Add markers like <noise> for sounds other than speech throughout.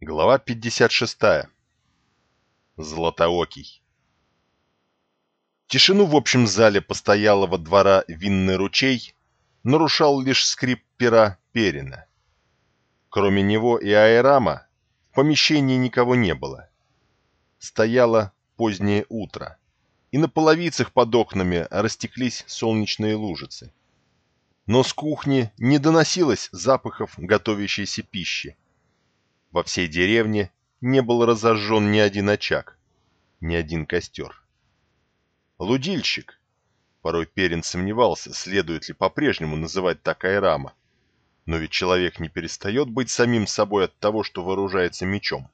Глава 56. Златоокий. Тишину в общем зале постоялого двора винный ручей нарушал лишь скрип пера Перина. Кроме него и Айрама в помещении никого не было. Стояло позднее утро, и на половицах под окнами растеклись солнечные лужицы. Но с кухни не доносилось запахов готовящейся пищи во всей деревне не был разожжен ни один очаг, ни один костер. Лудильщик. Порой Перин сомневался, следует ли по-прежнему называть так Айрама. Но ведь человек не перестает быть самим собой от того, что вооружается мечом.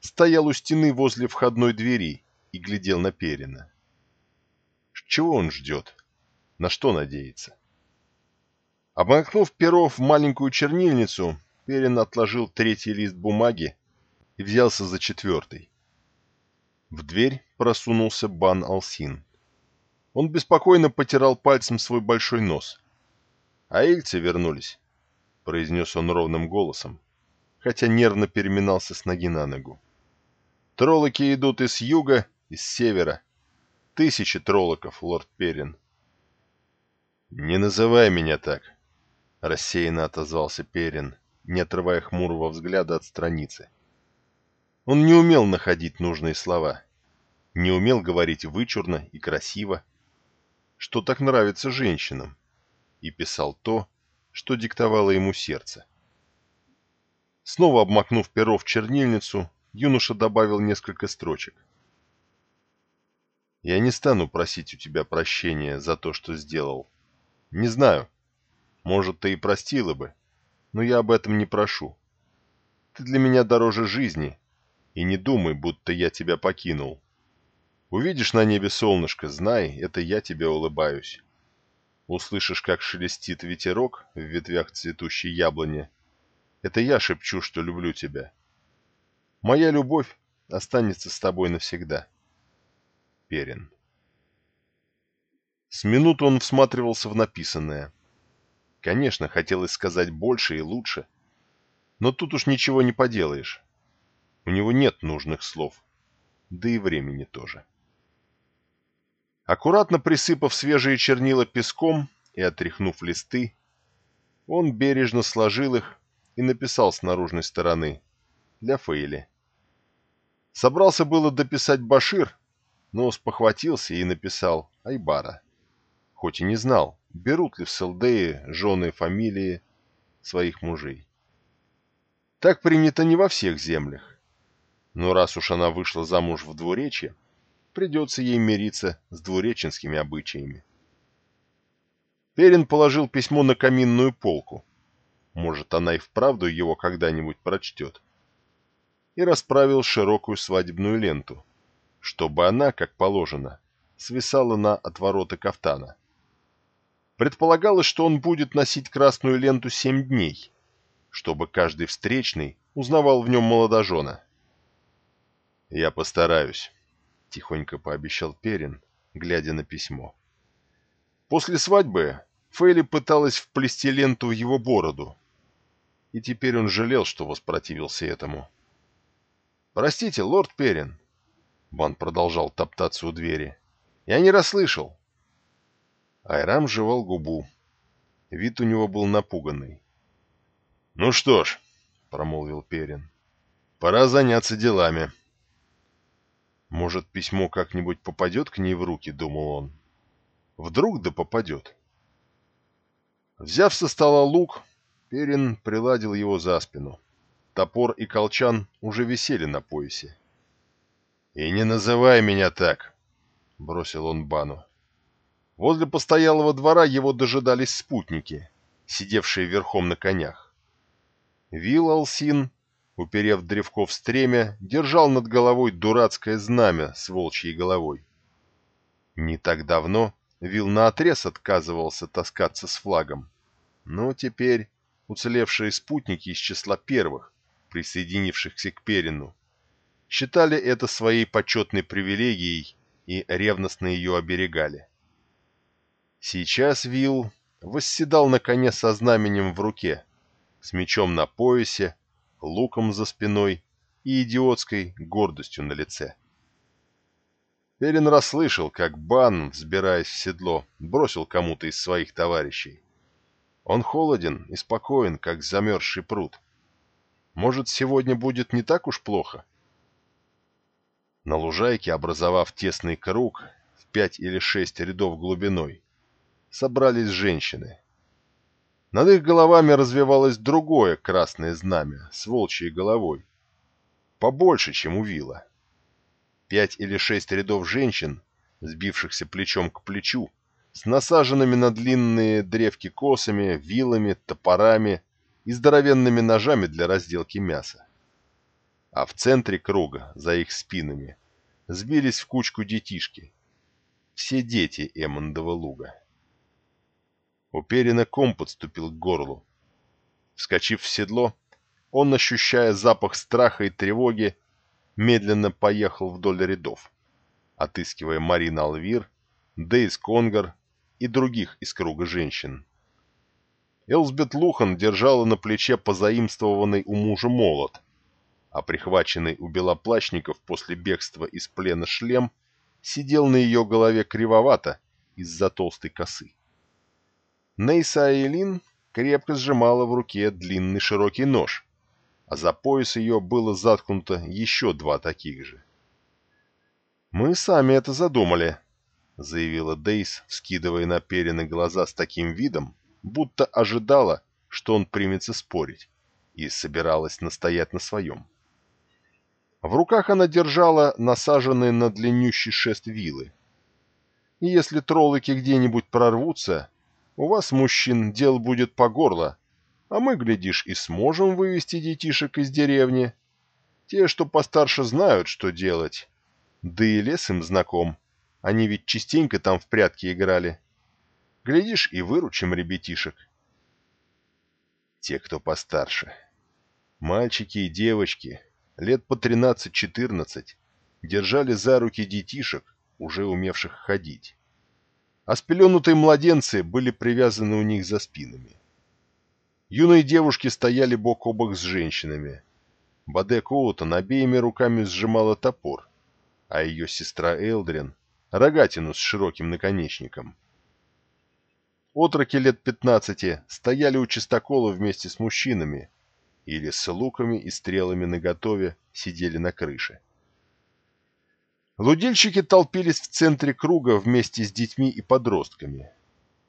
Стоял у стены возле входной двери и глядел на Перина. Чего он ждет? На что надеется? Обмакнув перо в маленькую чернильницу, Перин отложил третий лист бумаги и взялся за четвертый. В дверь просунулся Бан Алсин. Он беспокойно потирал пальцем свой большой нос. «А ильцы вернулись», — произнес он ровным голосом, хотя нервно переминался с ноги на ногу. «Троллоки идут из юга, из севера. Тысячи троллоков, лорд Перин». «Не называй меня так», — рассеянно отозвался Перин не отрывая хмурого взгляда от страницы. Он не умел находить нужные слова, не умел говорить вычурно и красиво, что так нравится женщинам, и писал то, что диктовало ему сердце. Снова обмакнув перо в чернильницу, юноша добавил несколько строчек. «Я не стану просить у тебя прощения за то, что сделал. Не знаю, может, ты и простила бы, но я об этом не прошу. Ты для меня дороже жизни, и не думай, будто я тебя покинул. Увидишь на небе солнышко, знай, это я тебе улыбаюсь. Услышишь, как шелестит ветерок в ветвях цветущей яблони. Это я шепчу, что люблю тебя. Моя любовь останется с тобой навсегда. Перин. С минуту он всматривался в написанное. Конечно, хотелось сказать больше и лучше. Но тут уж ничего не поделаешь. У него нет нужных слов. Да и времени тоже. Аккуратно присыпав свежие чернила песком и отряхнув листы, он бережно сложил их и написал с наружной стороны для Фейли. Собрался было дописать Башир, но спохватился и написал Айбара. Хоть и не знал, берут ли в Селдее жены фамилии своих мужей. Так принято не во всех землях. Но раз уж она вышла замуж в двуречье, придется ей мириться с двуреченскими обычаями. Перин положил письмо на каминную полку. Может, она и вправду его когда-нибудь прочтет. И расправил широкую свадебную ленту, чтобы она, как положено, свисала на отвороты кафтана. Предполагалось, что он будет носить красную ленту семь дней, чтобы каждый встречный узнавал в нем молодожена. «Я постараюсь», — тихонько пообещал Перин, глядя на письмо. После свадьбы Фейли пыталась вплести ленту в его бороду, и теперь он жалел, что воспротивился этому. «Простите, лорд Перин», — Бан продолжал топтаться у двери, — «я не расслышал». Айрам жевал губу. Вид у него был напуганный. «Ну что ж», — промолвил Перин, — «пора заняться делами». «Может, письмо как-нибудь попадет к ней в руки?» — думал он. «Вдруг да попадет». Взяв со стола лук, Перин приладил его за спину. Топор и колчан уже висели на поясе. «И не называй меня так!» — бросил он Бану. Возле постоялого двора его дожидались спутники, сидевшие верхом на конях. Вил Алсин, уперев древко в стремя, держал над головой дурацкое знамя с волчьей головой. Не так давно Вил наотрез отказывался таскаться с флагом, но теперь уцелевшие спутники из числа первых, присоединившихся к Перину, считали это своей почетной привилегией и ревностно ее оберегали. Сейчас Вил восседал на коне со знаменем в руке, с мечом на поясе, луком за спиной и идиотской гордостью на лице. Перин расслышал, как Бан, взбираясь в седло, бросил кому-то из своих товарищей. Он холоден и спокоен, как замерзший пруд. Может, сегодня будет не так уж плохо? На лужайке, образовав тесный круг в пять или шесть рядов глубиной, собрались женщины. Над их головами развивалось другое красное знамя с волчьей головой, побольше, чем у вила. Пять или шесть рядов женщин, сбившихся плечом к плечу, с насаженными на длинные древки косами, вилами, топорами и здоровенными ножами для разделки мяса. А в центре круга, за их спинами, сбились в кучку детишки. Все дети Эммондова луга. У Перина ком подступил к горлу. Вскочив в седло, он, ощущая запах страха и тревоги, медленно поехал вдоль рядов, отыскивая Марина Алвир, Дейс Конгар и других из круга женщин. Элсбет Лухан держала на плече позаимствованный у мужа молот, а прихваченный у белоплачников после бегства из плена шлем сидел на ее голове кривовато из-за толстой косы. Нейса Айлин крепко сжимала в руке длинный широкий нож, а за пояс ее было заткнуто еще два таких же. «Мы сами это задумали», — заявила Дейс, вскидывая на Перины глаза с таким видом, будто ожидала, что он примется спорить, и собиралась настоять на своем. В руках она держала насаженные на длиннющий шест вилы. Если троллыки где-нибудь прорвутся, у вас, мужчин, дел будет по горло, а мы, глядишь, и сможем вывести детишек из деревни. Те, что постарше, знают, что делать. Да и лес им знаком. Они ведь частенько там в прятки играли. Глядишь, и выручим ребятишек. Те, кто постарше. Мальчики и девочки, лет по 13-14, держали за руки детишек, уже умевших ходить. А спеленутые младенцы были привязаны у них за спинами. Юные девушки стояли бок о бок с женщинами. Баде Коутон обеими руками сжимала топор, а ее сестра Элдрин — рогатину с широким наконечником. Отроки лет пятнадцати стояли у чистокола вместе с мужчинами или с луками и стрелами наготове сидели на крыше. Лудильщики толпились в центре круга вместе с детьми и подростками.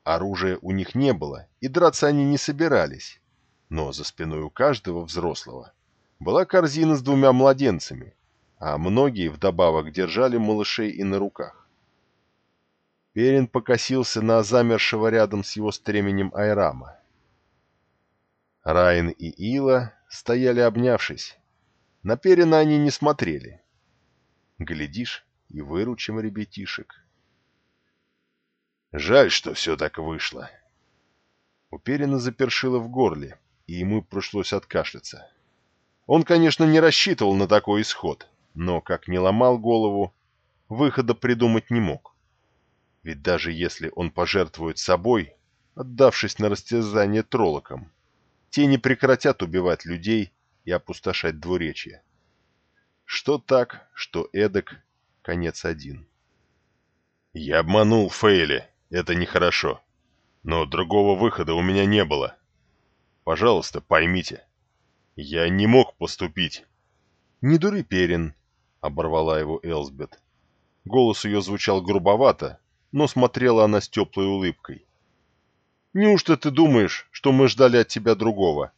Оружия у них не было, и драться они не собирались. Но за спиной у каждого взрослого была корзина с двумя младенцами, а многие вдобавок держали малышей и на руках. Перин покосился на замершего рядом с его стременем Айрама. Райн и Ила стояли обнявшись. На Перина они не смотрели. Глядишь, и выручим ребятишек. Жаль, что все так вышло. У Перина запершило в горле, и ему пришлось откашляться. Он, конечно, не рассчитывал на такой исход, но, как не ломал голову, выхода придумать не мог. Ведь даже если он пожертвует собой, отдавшись на растерзание троллокам, те не прекратят убивать людей и опустошать двуречье. Что так, что эдак, конец один. «Я обманул Фейли», это нехорошо. Но другого выхода у меня не было. Пожалуйста, поймите. Я не мог поступить. «Не дури, Перин», — оборвала его Элсбет. Голос ее звучал грубовато, но смотрела она с теплой улыбкой. «Неужто ты думаешь, что мы ждали от тебя другого?»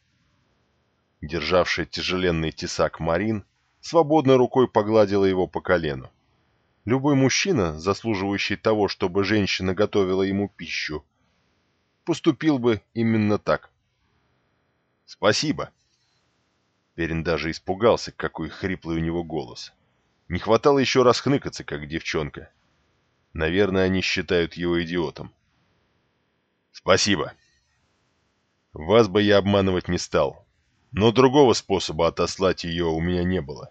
Державшая тяжеленный тесак Марин свободной рукой погладила его по колену. Любой мужчина, заслуживающий того, чтобы женщина готовила ему пищу, поступил бы именно так. «Спасибо». Перин даже испугался, какой хриплый у него голос. Не хватало еще раз хныкаться, как девчонка. Наверное, они считают его идиотом. «Спасибо. Вас бы я обманывать не стал, но другого способа отослать ее у меня не было».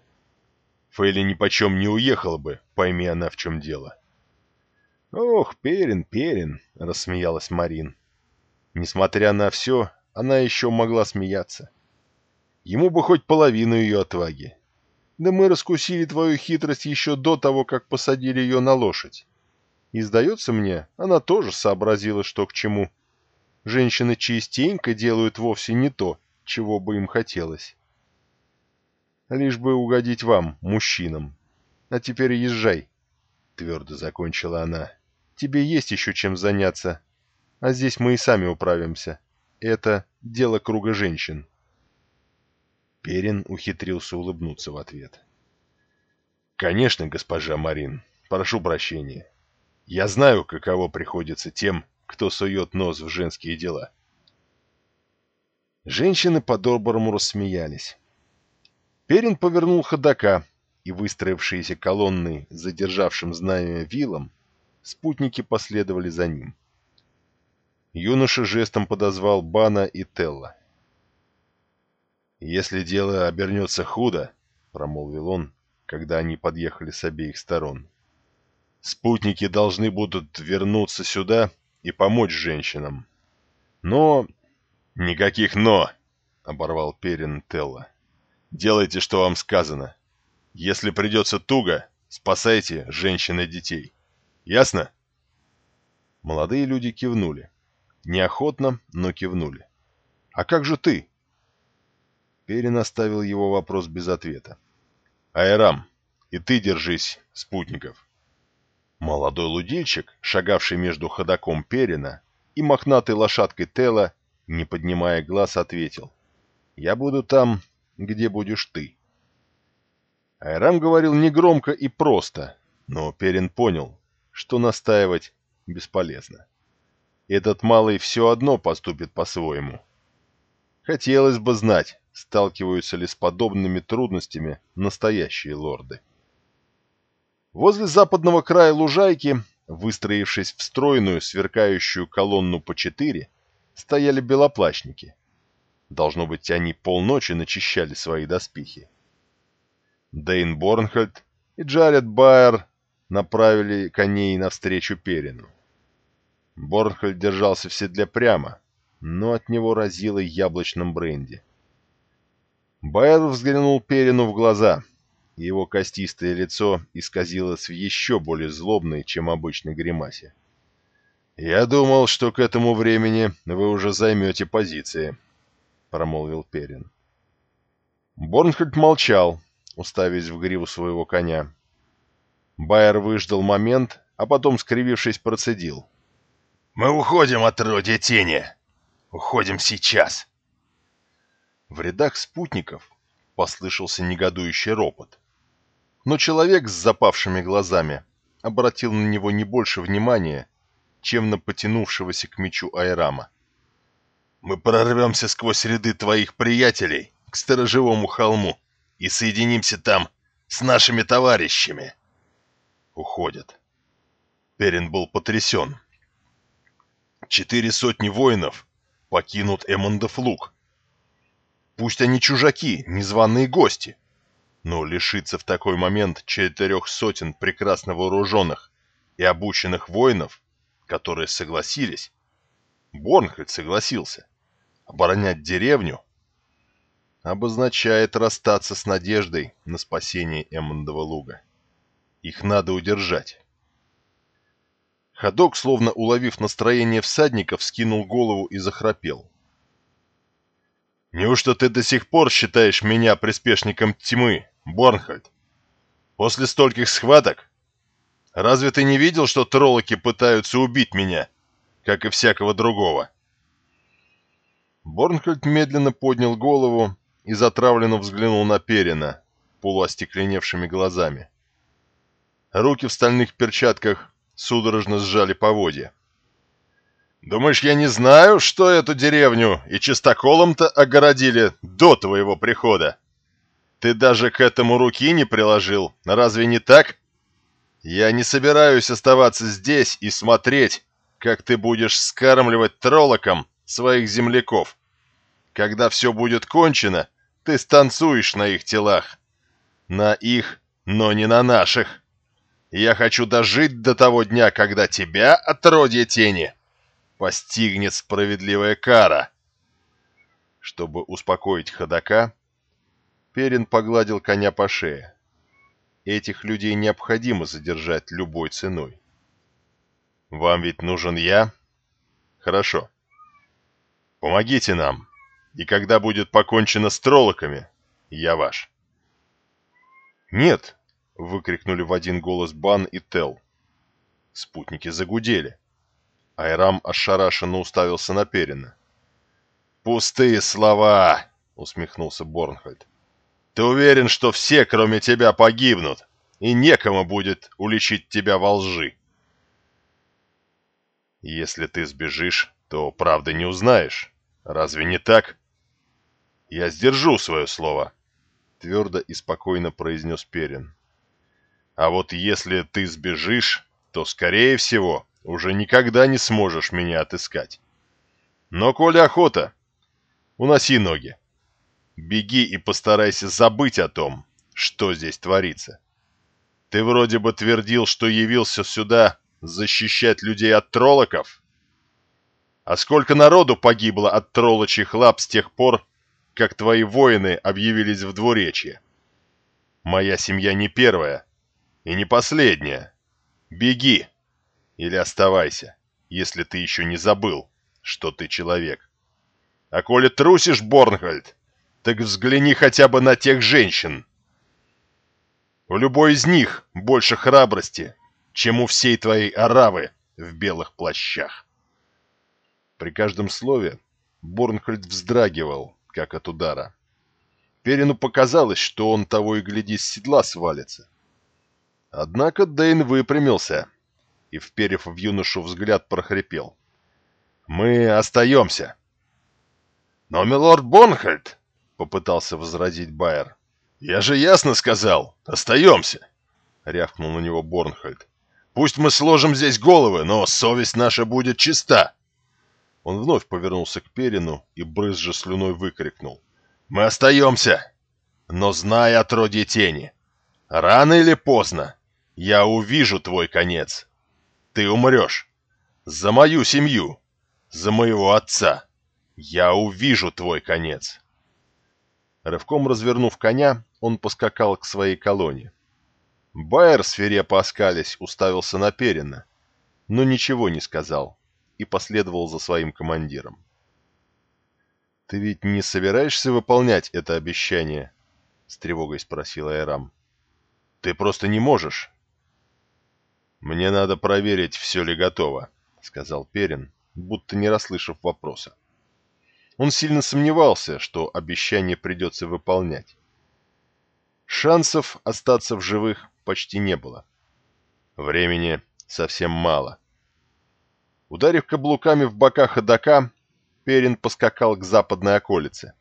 Фейли нипочем не уехала бы, пойми она в чем дело. «Ох, Перин, Перин!» — рассмеялась Марин. Несмотря на все, она еще могла смеяться. Ему бы хоть половину ее отваги. Да мы раскусили твою хитрость еще до того, как посадили ее на лошадь. И, сдается мне, она тоже сообразила, что к чему. Женщины частенько делают вовсе не то, чего бы им хотелось. Лишь бы угодить вам, мужчинам. А теперь езжай, — твердо закончила она. Тебе есть еще чем заняться, а здесь мы и сами управимся. Это дело круга женщин. Перин ухитрился улыбнуться в ответ. «Конечно, госпожа Марин, прошу прощения. Я знаю, каково приходится тем, кто сует нос в женские дела». Женщины по-доброму рассмеялись. Перин повернул ходока, и выстроившиеся колонны задержавшим знамя вилом, спутники последовали за ним. Юноша жестом подозвал Бана и Телла. «Если дело обернется худо», — промолвил он, когда они подъехали с обеих сторон, — «спутники должны будут вернуться сюда и помочь женщинам. Но...» «Никаких «но», — оборвал Перин Телла. «Делайте, что вам сказано. Если придется туго, спасайте женщин и детей. Ясно?» Молодые люди кивнули. Неохотно, но кивнули. «А как же ты?» Перин оставил его вопрос без ответа. «Айрам, и ты держись, спутников». Молодой лудильщик, шагавший между ходаком Перина и мохнатой лошадкой Тела, не поднимая глаз, ответил. «Я буду там, где будешь ты». Айрам говорил негромко и просто, но Перин понял, что настаивать бесполезно. Этот малый все одно поступит по-своему. Хотелось бы знать, сталкиваются ли с подобными трудностями настоящие лорды. Возле западного края лужайки, выстроившись в стройную, сверкающую колонну по четыре, стояли белоплащники. Должно быть, они полночи начищали свои доспехи. Дейн Борнхольд и Джаред Байер направили коней навстречу Перину. Борнхольд держался в седле прямо, но от него разило яблочным бренди. Байер взглянул Перину в глаза, и его костистое лицо исказилось в еще более злобной, чем обычной гримасе. «Я думал, что к этому времени вы уже займете позиции», — промолвил Перин. Борнхольд молчал, уставясь в гриву своего коня. Байер выждал момент, а потом, скривившись, процедил. «Мы уходим от роди тени! Уходим сейчас!» В рядах спутников послышался негодующий ропот. Но человек с запавшими глазами обратил на него не больше внимания, чем на потянувшегося к мечу Айрама. «Мы прорвемся сквозь ряды твоих приятелей к сторожевому холму и соединимся там с нашими товарищами!» Уходят. Перин был потрясен. Четыре сотни воинов покинут Эммондов луг, Пусть они чужаки, незваные гости, но лишиться в такой момент четырех сотен прекрасно вооруженных и обученных воинов, которые согласились, Борнхольд согласился, оборонять деревню, обозначает расстаться с надеждой на спасение Эммондова луга. Их надо удержать. Ходок, словно уловив настроение всадников, скинул голову и захрапел. Неужто ты до сих пор считаешь меня приспешником тьмы, Борнхольд? После стольких схваток? Разве ты не видел, что троллоки пытаются убить меня, как и всякого другого?» Борнхольд медленно поднял голову и затравленно взглянул на Перина полуостекленевшими глазами. Руки в стальных перчатках судорожно сжали поводья. Думаешь, я не знаю, что эту деревню и чистоколом-то огородили до твоего прихода? Ты даже к этому руки не приложил, разве не так? Я не собираюсь оставаться здесь и смотреть, как ты будешь скармливать троллокам своих земляков. Когда все будет кончено, ты станцуешь на их телах. На их, но не на наших. Я хочу дожить до того дня, когда тебя, отродье тени, постигнет справедливая кара. Чтобы успокоить ходока, Перин погладил коня по шее. Этих людей необходимо задержать любой ценой. «Вам ведь нужен я?» «Хорошо. Помогите нам, и когда будет покончено с троллоками, я ваш». «Нет!» — выкрикнули в один голос Бан и Тел. Спутники загудели. Айрам ошарашенно уставился на Перина. «Пустые слова!» — усмехнулся Борнхольд. «Ты уверен, что все, кроме тебя, погибнут, и некому будет уличить тебя во лжи?» «Если ты сбежишь, то правды не узнаешь. Разве не так?» «Я сдержу свое слово», — твердо и спокойно произнес Перин. «А вот если ты сбежишь, то, скорее всего, уже никогда не сможешь меня отыскать. Но, коли охота, уноси ноги. Беги и постарайся забыть о том, что здесь творится. Ты вроде бы твердил, что явился сюда защищать людей от троллоков. А сколько народу погибло от троллочьих лап с тех пор, как твои воины объявились в двуречье? Моя семья не первая и не последняя. Беги или оставайся, если ты еще не забыл, что ты человек. А коли трусишь, Борнхольд, так взгляни хотя бы на тех женщин. У любой из них больше храбрости, чем у всей твоей оравы в белых плащах. При каждом слове Борнхольд вздрагивал, как от удара. Перину показалось, что он того и гляди с седла свалится. Однако Дэйн выпрямился — и, вперев в юношу взгляд, прохрипел. «Мы остаемся!» «Но, милорд Бонхальд!» — попытался возразить Байер. «Я же ясно сказал! Остаемся!» — рявкнул на него Борнхальд. «Пусть мы сложим здесь головы, но совесть наша будет чиста!» Он вновь повернулся к Перину и, брызжа слюной, выкрикнул. «Мы остаемся! Но знай отродье тени! Рано или поздно я увижу твой конец!» Ты умрешь. За мою семью. За моего отца. Я увижу твой конец. Рывком развернув коня, он поскакал к своей колонне. Байер, свирепо оскались, уставился на Перина, но ничего не сказал и последовал за своим командиром. «Ты ведь не собираешься выполнять это обещание?» — с тревогой спросил Айрам. «Ты просто не можешь. «Мне надо проверить, все ли готово», — сказал Перин, будто не расслышав вопроса. Он сильно сомневался, что обещание придется выполнять. Шансов остаться в живых почти не было. Времени совсем мало. Ударив каблуками в бока ходока, Перин поскакал к западной околице.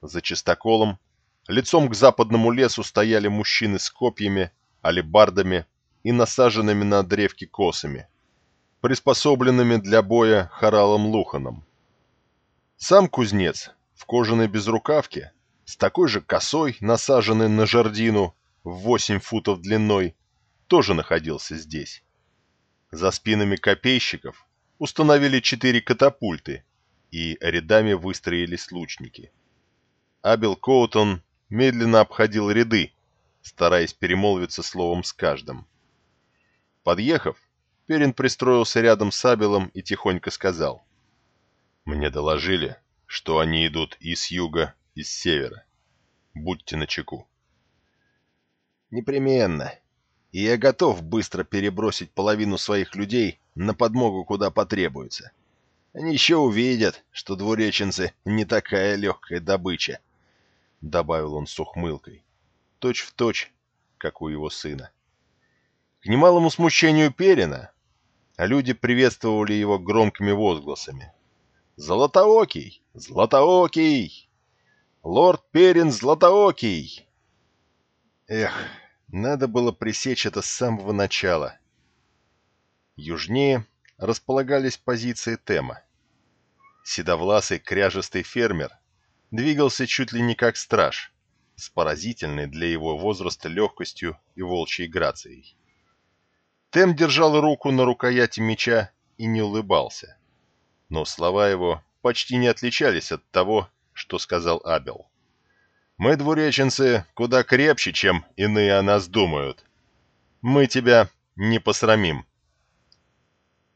За чистоколом, лицом к западному лесу стояли мужчины с копьями, алебардами и насаженными на древки косами, приспособленными для боя хоралом Луханом. Сам кузнец в кожаной безрукавке, с такой же косой, насаженной на жердину в 8 футов длиной, тоже находился здесь. За спинами копейщиков установили четыре катапульты и рядами выстроились лучники. Абел Коутон медленно обходил ряды, стараясь перемолвиться словом с каждым. Подъехав, Перин пристроился рядом с Абелом и тихонько сказал. «Мне доложили, что они идут и с юга, и с севера. Будьте начеку». «Непременно. И я готов быстро перебросить половину своих людей на подмогу, куда потребуется. Они еще увидят, что двуреченцы не такая легкая добыча», — добавил он с ухмылкой. Точь в точь, как у его сына. К немалому смущению Перина люди приветствовали его громкими возгласами. «Златоокий! Златоокий! Лорд Перин Златоокий!» Эх, надо было пресечь это с самого начала. Южнее располагались позиции Тема. Седовласый кряжестый фермер двигался чуть ли не как страж, с поразительной для его возраста легкостью и волчьей грацией. Тем держал руку на рукояти меча и не улыбался. Но слова его почти не отличались от того, что сказал Абел. Мы, двуреченцы, куда крепче, чем иные о нас думают. Мы тебя не посрамим.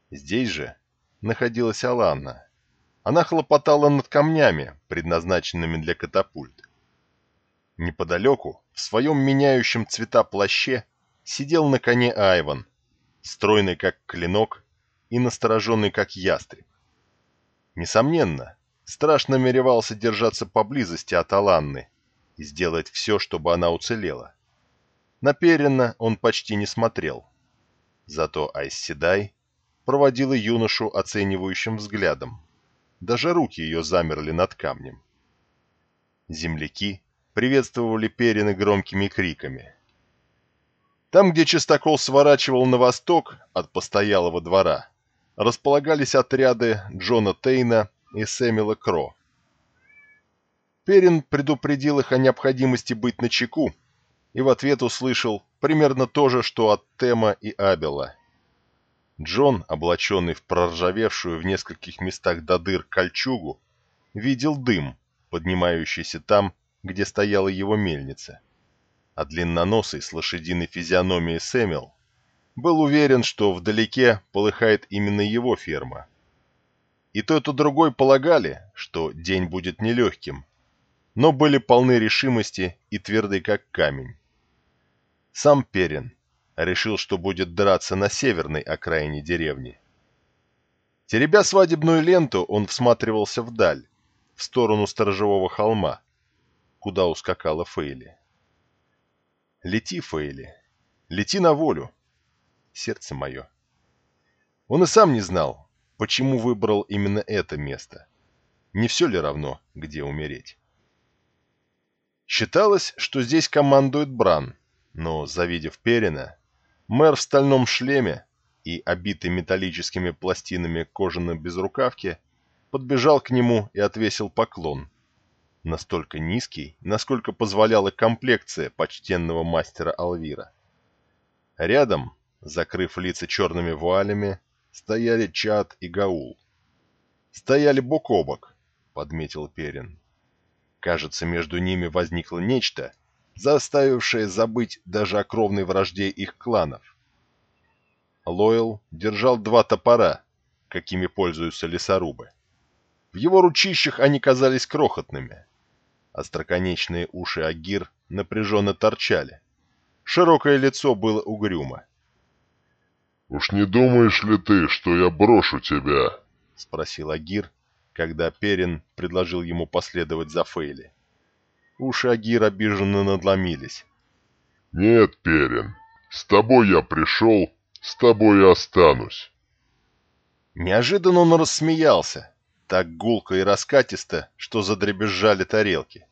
Здесь же находилась Аланна. Она хлопотала над камнями, предназначенными для катапульт. Неподалеку, в своем меняющем цвета плаще, сидел на коне Айван, стройный как клинок и настороженный как ястреб. Несомненно, страж намеревался держаться поблизости от Аланны и сделать все, чтобы она уцелела. На Перина он почти не смотрел. Зато Айсседай проводила юношу оценивающим взглядом. Даже руки ее замерли над камнем. Земляки приветствовали Перина громкими криками. Там, где чистокол сворачивал на восток от постоялого двора, располагались отряды Джона Тейна и Сэмила Кро. Перин предупредил их о необходимости быть начеку и в ответ услышал примерно то же, что от Тема и Абела. Джон, облаченный в проржавевшую в нескольких местах до дыр кольчугу, видел дым, поднимающийся там, где стояла его мельница а длинноносый с лошадиной физиономией Сэмил был уверен, что вдалеке полыхает именно его ферма. И тот и другой полагали, что день будет нелегким, но были полны решимости и тверды как камень. Сам Перин решил, что будет драться на северной окраине деревни. Теребя свадебную ленту, он всматривался вдаль, в сторону сторожевого холма, куда ускакала Фейли. Лети, Фейли, лети на волю, сердце мое. Он и сам не знал, почему выбрал именно это место. Не все ли равно, где умереть? Считалось, что здесь командует Бран, но, завидев Перина, мэр в стальном шлеме и обитый металлическими пластинами кожаной безрукавки подбежал к нему и отвесил поклон, настолько низкий, насколько позволяла комплекция почтенного мастера Алвира. Рядом, закрыв лица черными вуалями, стояли Чад и Гаул. «Стояли бок о бок», — подметил Перин. Кажется, между ними возникло нечто, заставившее забыть даже о кровной вражде их кланов. Лойл держал два топора, какими пользуются лесорубы. В его ручищах они казались крохотными, Остроконечные уши Агир напряженно торчали. Широкое лицо было угрюмо. «Уж не думаешь ли ты, что я брошу тебя?» — спросил Агир, когда Перин предложил ему последовать за Фейли. Уши Агир обиженно надломились. «Нет, Перин, с тобой я пришел, с тобой и останусь». Неожиданно он рассмеялся, так гулко и раскатисто, что задребезжали тарелки.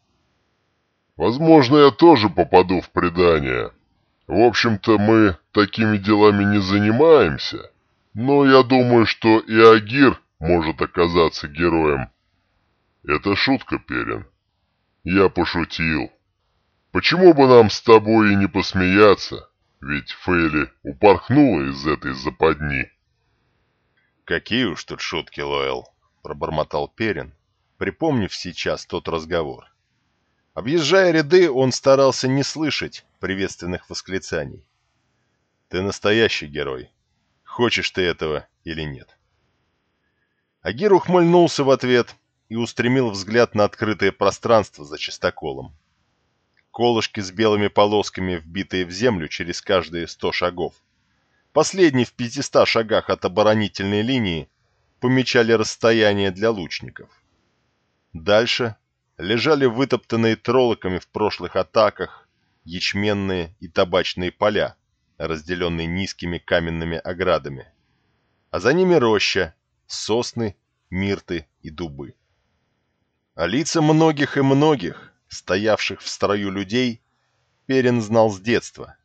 «Возможно, я тоже попаду в предание. В общем-то, мы такими делами не занимаемся, но я думаю, что и Агир может оказаться героем. Это шутка, Перин. Я пошутил. Почему бы нам с тобой и не посмеяться? Ведь Фейли упорхнула из этой западни. Какие уж тут шутки, Лоэл. — пробормотал Перин, припомнив сейчас тот разговор. Объезжая ряды, он старался не слышать приветственных восклицаний. «Ты настоящий герой. Хочешь ты этого или нет?» Агир ухмыльнулся в ответ и устремил взгляд на открытое пространство за чистоколом. Колышки с белыми полосками, вбитые в землю через каждые сто шагов. Последний в пятиста шагах от оборонительной линии помечали расстояние для лучников. Дальше лежали вытоптанные троллоками в прошлых атаках ячменные и табачные поля, разделенные низкими каменными оградами. А за ними роща, сосны, мирты и дубы. А лица многих и многих, стоявших в строю людей, Перин знал с детства.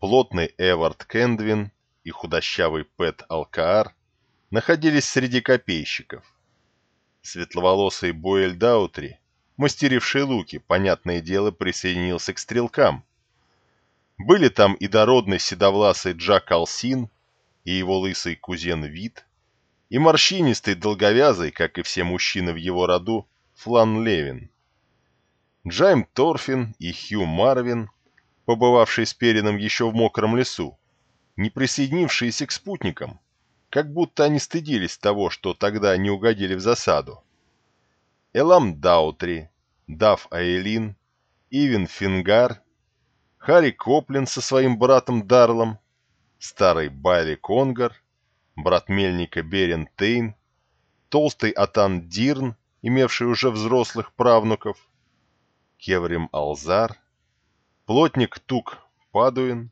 Плотный Эвард Кендвин и худощавый Пэт Алкаар находились среди копейщиков. Светловолосый Боэль Даутри, мастеривший луки, понятное дело, присоединился к стрелкам. Были там и дородный седовласый Джак Алсин, и его лысый кузен Вит, и морщинистый долговязый, как и все мужчины в его роду, Флан Левин. Джайм Торфин и Хью Марвин, побывавшие с Перином еще в мокром лесу, не присоединившиеся к спутникам, как будто они стыдились того, что тогда не угодили в засаду. Элам Даутри, Дав Айлин, Ивен Фингар, Харри Коплин со своим братом Дарлом, старый Байли Конгар, брат мельника Берен Тейн, толстый Атан Дирн, имевший уже взрослых правнуков, Кеврим Алзар, плотник Тук Падуин.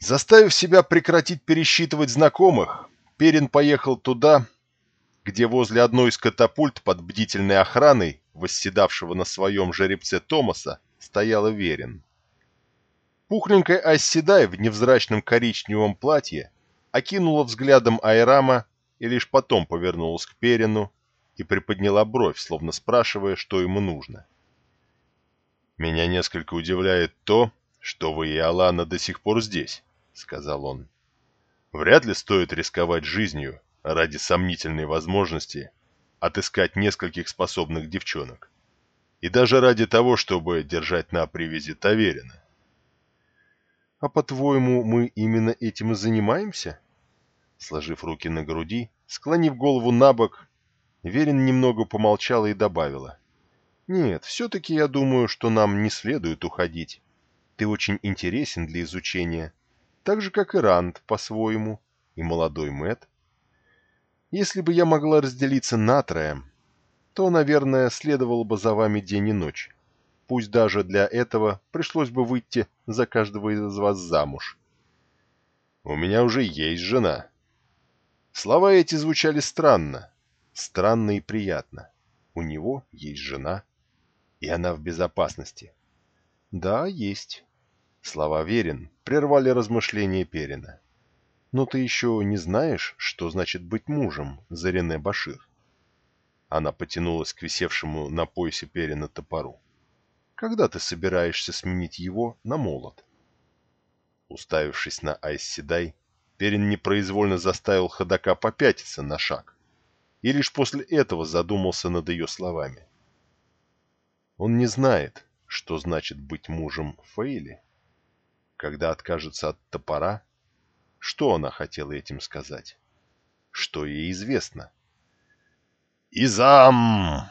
Заставив себя прекратить пересчитывать знакомых, Перин поехал туда, где возле одной из катапульт под бдительной охраной, восседавшего на своем жеребце Томаса, стояла Верин. Пухленькая Асседай в невзрачном коричневом платье окинула взглядом Айрама и лишь потом повернулась к Перину и приподняла бровь, словно спрашивая, что ему нужно. «Меня несколько удивляет то, что вы и Алана до сих пор здесь», — сказал он. «Вряд ли стоит рисковать жизнью ради сомнительной возможности отыскать нескольких способных девчонок. И даже ради того, чтобы держать на привязи Таверина. «А по-твоему, мы именно этим и занимаемся?» Сложив руки на груди, склонив голову на бок, Верин немного помолчала и добавила. «Нет, все-таки я думаю, что нам не следует уходить. Ты очень интересен для изучения, так же, как и Ранд по-своему, и молодой Мэт. Если бы я могла разделиться на трое, то, наверное, следовало бы за вами день и ночь. Пусть даже для этого пришлось бы выйти за каждого из вас замуж. У меня уже есть жена. Слова эти звучали странно, странно и приятно. У него есть жена, и она в безопасности. Да, есть. Слова Верин прервали размышления Перина. Но ты еще не знаешь, что значит быть мужем Зарене Башир. Она потянулась к висевшему на поясе Перина топору. Когда ты собираешься сменить его на молот? Уставившись на Айсседай, Перин непроизвольно заставил ходока попятиться на шаг и лишь после этого задумался над ее словами. Он не знает, что значит быть мужем Фейли. Когда откажется от топора, что она хотела этим сказать? Что ей известно? «Изам!»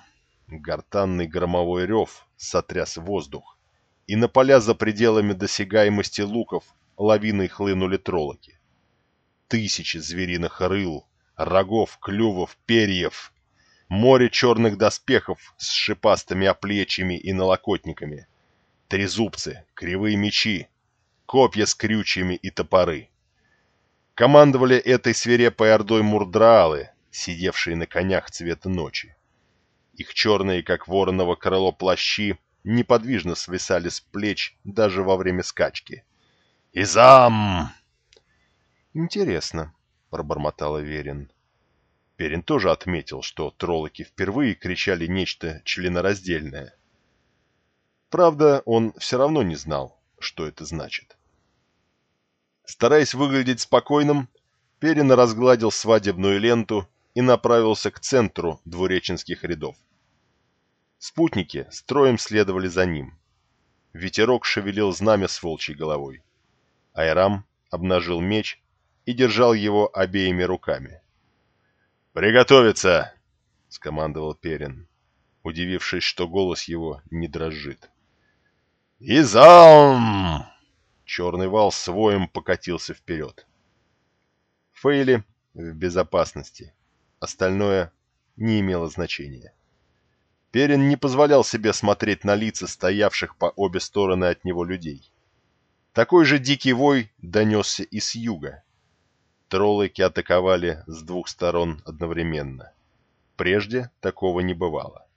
Гортанный громовой рев сотряс воздух, и на поля за пределами досягаемости луков лавиной хлынули троллоки. Тысячи звериных рыл, рогов, клювов, перьев, море черных доспехов с шипастыми оплечьями и налокотниками, трезубцы, кривые мечи, копья с крючьями и топоры. Командовали этой свирепой ордой мурдраалы, сидевшие на конях цвета ночи. Их черные, как вороново крыло, плащи неподвижно свисали с плеч даже во время скачки. «Изам!» «Интересно», — пробормотала Верин. Перин тоже отметил, что троллоки впервые кричали нечто членораздельное. Правда, он все равно не знал, что это значит. Стараясь выглядеть спокойным, Перин разгладил свадебную ленту и направился к центру двуреченских рядов. Спутники строем следовали за ним. Ветерок шевелил знамя с волчьей головой. Айрам обнажил меч и держал его обеими руками. «Приготовиться!» — скомандовал Перин, удивившись, что голос его не дрожит. «Изам!» Черный вал с воем покатился вперед. Фейли в безопасности. Остальное не имело значения. Перин не позволял себе смотреть на лица стоявших по обе стороны от него людей. Такой же дикий вой донесся и с юга. Троллыки атаковали с двух сторон одновременно. Прежде такого не бывало.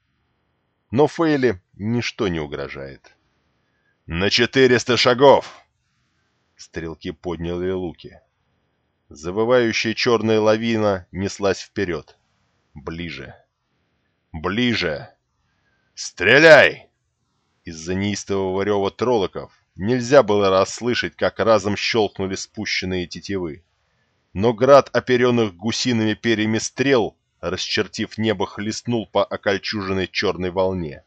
Но Фейли ничто не угрожает. «На четыреста шагов!» Стрелки подняли луки. Завывающая черная лавина неслась вперед. Ближе. Ближе. «Стреляй!» Из-за неистового рева троллоков нельзя было расслышать, как разом щелкнули спущенные тетивы но град оперенных гусиными перьями стрел, расчертив небо, хлестнул по окольчуженной черной волне.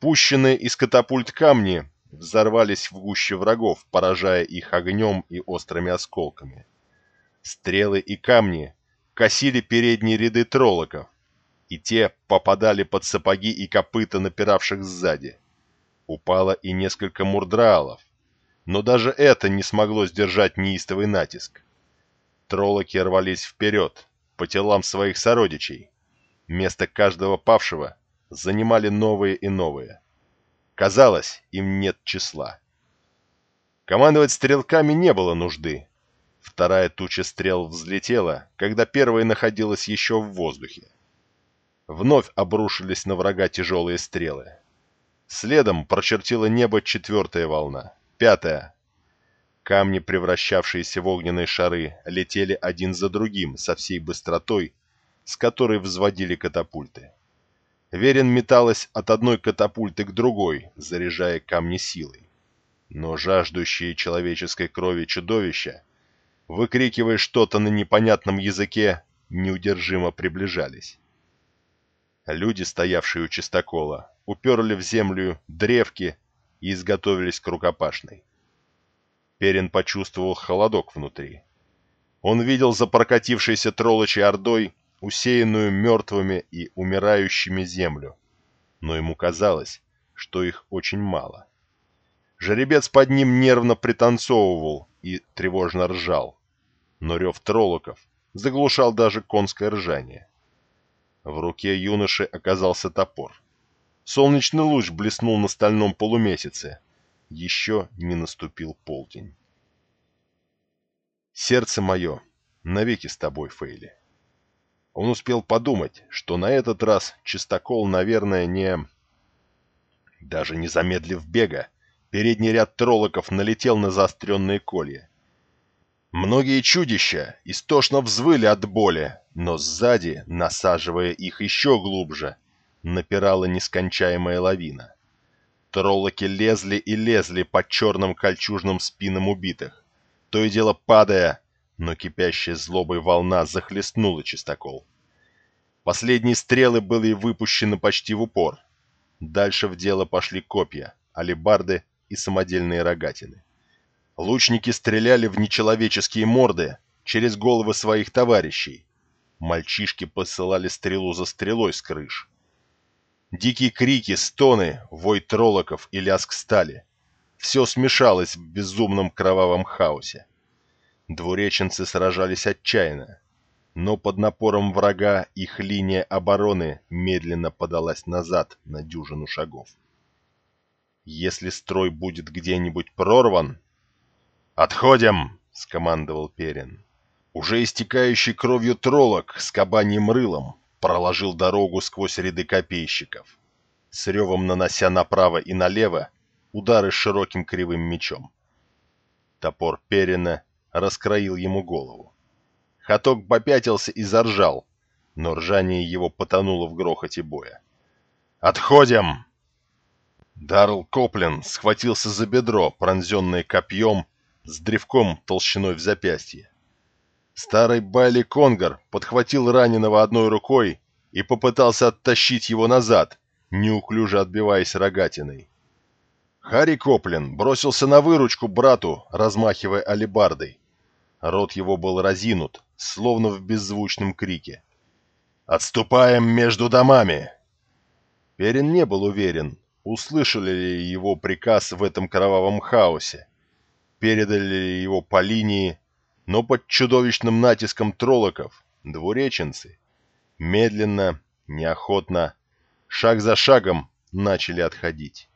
Пущенные из катапульт камни взорвались в гуще врагов, поражая их огнем и острыми осколками. Стрелы и камни косили передние ряды троллоков, и те попадали под сапоги и копыта напиравших сзади. Упало и несколько мурдраалов, но даже это не смогло сдержать неистовый натиск. Троллоки рвались вперед, по телам своих сородичей. Место каждого павшего занимали новые и новые. Казалось, им нет числа. Командовать стрелками не было нужды. Вторая туча стрел взлетела, когда первая находилась еще в воздухе. Вновь обрушились на врага тяжелые стрелы. Следом прочертила небо четвертая волна, пятая. Камни, превращавшиеся в огненные шары, летели один за другим со всей быстротой, с которой взводили катапульты. Верин металась от одной катапульты к другой, заряжая камни силой. Но жаждущие человеческой крови чудовища, выкрикивая что-то на непонятном языке, неудержимо приближались. Люди, стоявшие у чистокола, уперли в землю древки и изготовились к рукопашной. Перин почувствовал холодок внутри. Он видел за прокатившейся троллочей ордой усеянную мертвыми и умирающими землю, но ему казалось, что их очень мало. Жеребец под ним нервно пританцовывал и тревожно ржал, но рев троллоков заглушал даже конское ржание. В руке юноши оказался топор. Солнечный луч блеснул на стальном полумесяце. Еще не наступил полдень. Сердце мое навеки с тобой, Фейли. Он успел подумать, что на этот раз чистокол, наверное, не... Даже не замедлив бега, передний ряд троллоков налетел на заостренные колья. Многие чудища истошно взвыли от боли, но сзади, насаживая их еще глубже, напирала нескончаемая лавина. Троллоки лезли и лезли по черным кольчужным спинам убитых, то и дело падая, но кипящая злобой волна захлестнула чистокол. Последние стрелы были выпущены почти в упор. Дальше в дело пошли копья, алебарды и самодельные рогатины. Лучники стреляли в нечеловеческие морды через головы своих товарищей. Мальчишки посылали стрелу за стрелой с крыш. Дикие крики, стоны, вой троллоков и лязг стали. Все смешалось в безумном кровавом хаосе. Двуреченцы сражались отчаянно, но под напором врага их линия обороны медленно подалась назад на дюжину шагов. Если строй будет где-нибудь прорван... «Отходим!» — скомандовал Перин. Уже истекающий кровью троллок с кабаньим рылом проложил дорогу сквозь ряды копейщиков, с ревом нанося направо и налево удары широким кривым мечом. Топор Перина раскроил ему голову. Хаток попятился и заржал, но ржание его потонуло в грохоте боя. «Отходим!» Дарл Коплин схватился за бедро, пронзенное копьем с древком толщиной в запястье. Старый Байли Конгар подхватил раненого одной рукой и попытался оттащить его назад, неуклюже отбиваясь рогатиной. Харри Коплин бросился на выручку брату, размахивая алебардой. Рот его был разинут, словно в беззвучном крике. «Отступаем между домами!» Перин не был уверен, услышали ли его приказ в этом кровавом хаосе, передали ли его по линии, но под чудовищным натиском троллоков двуреченцы медленно, неохотно, шаг за шагом начали отходить.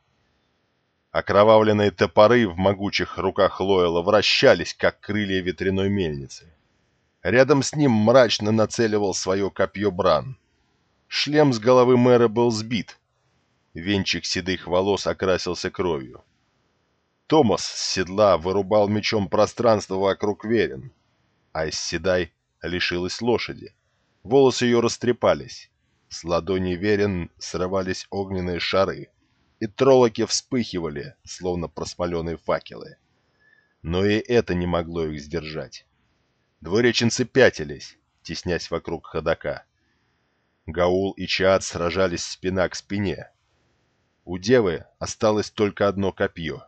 Окровавленные топоры в могучих руках Лойла вращались, как крылья ветряной мельницы. Рядом с ним мрачно нацеливал свое копье Бран. Шлем с головы мэра был сбит. Венчик седых волос окрасился кровью. Томас с седла вырубал мечом пространство вокруг Верин, а из седай лишилась лошади. Волосы ее растрепались. С ладони Верин срывались огненные шары и троллоки вспыхивали, словно просмоленные факелы. Но и это не могло их сдержать. Двуреченцы пятились, теснясь вокруг ходока. Гаул и Чаат сражались спина к спине. У девы осталось только одно копье,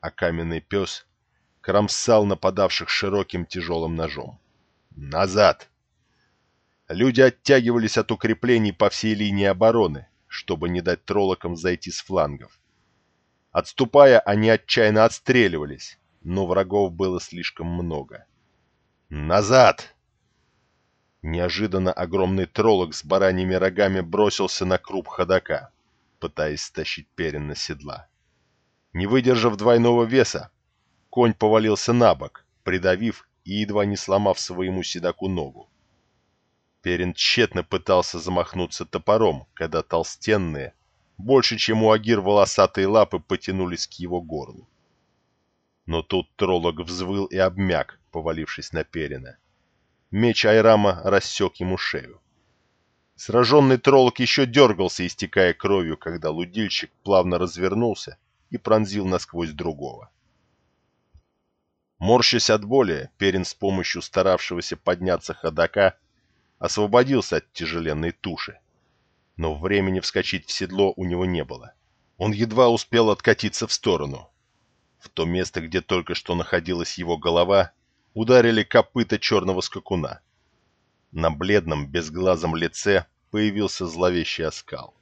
а каменный пес кромсал нападавших широким тяжелым ножом. «Назад!» Люди оттягивались от укреплений по всей линии обороны, чтобы не дать троллокам зайти с флангов. Отступая, они отчаянно отстреливались, но врагов было слишком много. «Назад!» Неожиданно огромный троллок с бараньими рогами бросился на круп ходока, пытаясь стащить перин на седла. Не выдержав двойного веса, конь повалился на бок, придавив и едва не сломав своему седаку ногу. Перин тщетно пытался замахнуться топором, когда толстенные, больше чем у Агир волосатые лапы потянулись к его горлу. Но тут троллок взвыл и обмяк, повалившись на Перина. Меч Айрама рассек ему шею. Сраженный троллок еще дергался, истекая кровью, когда лудильщик плавно развернулся и пронзил насквозь другого. Морщась от боли, Перин с помощью старавшегося подняться ходока освободился от тяжеленной туши. Но времени вскочить в седло у него не было. Он едва успел откатиться в сторону. В то место, где только что находилась его голова, ударили копыта черного скакуна. На бледном, безглазом лице появился зловещий оскал.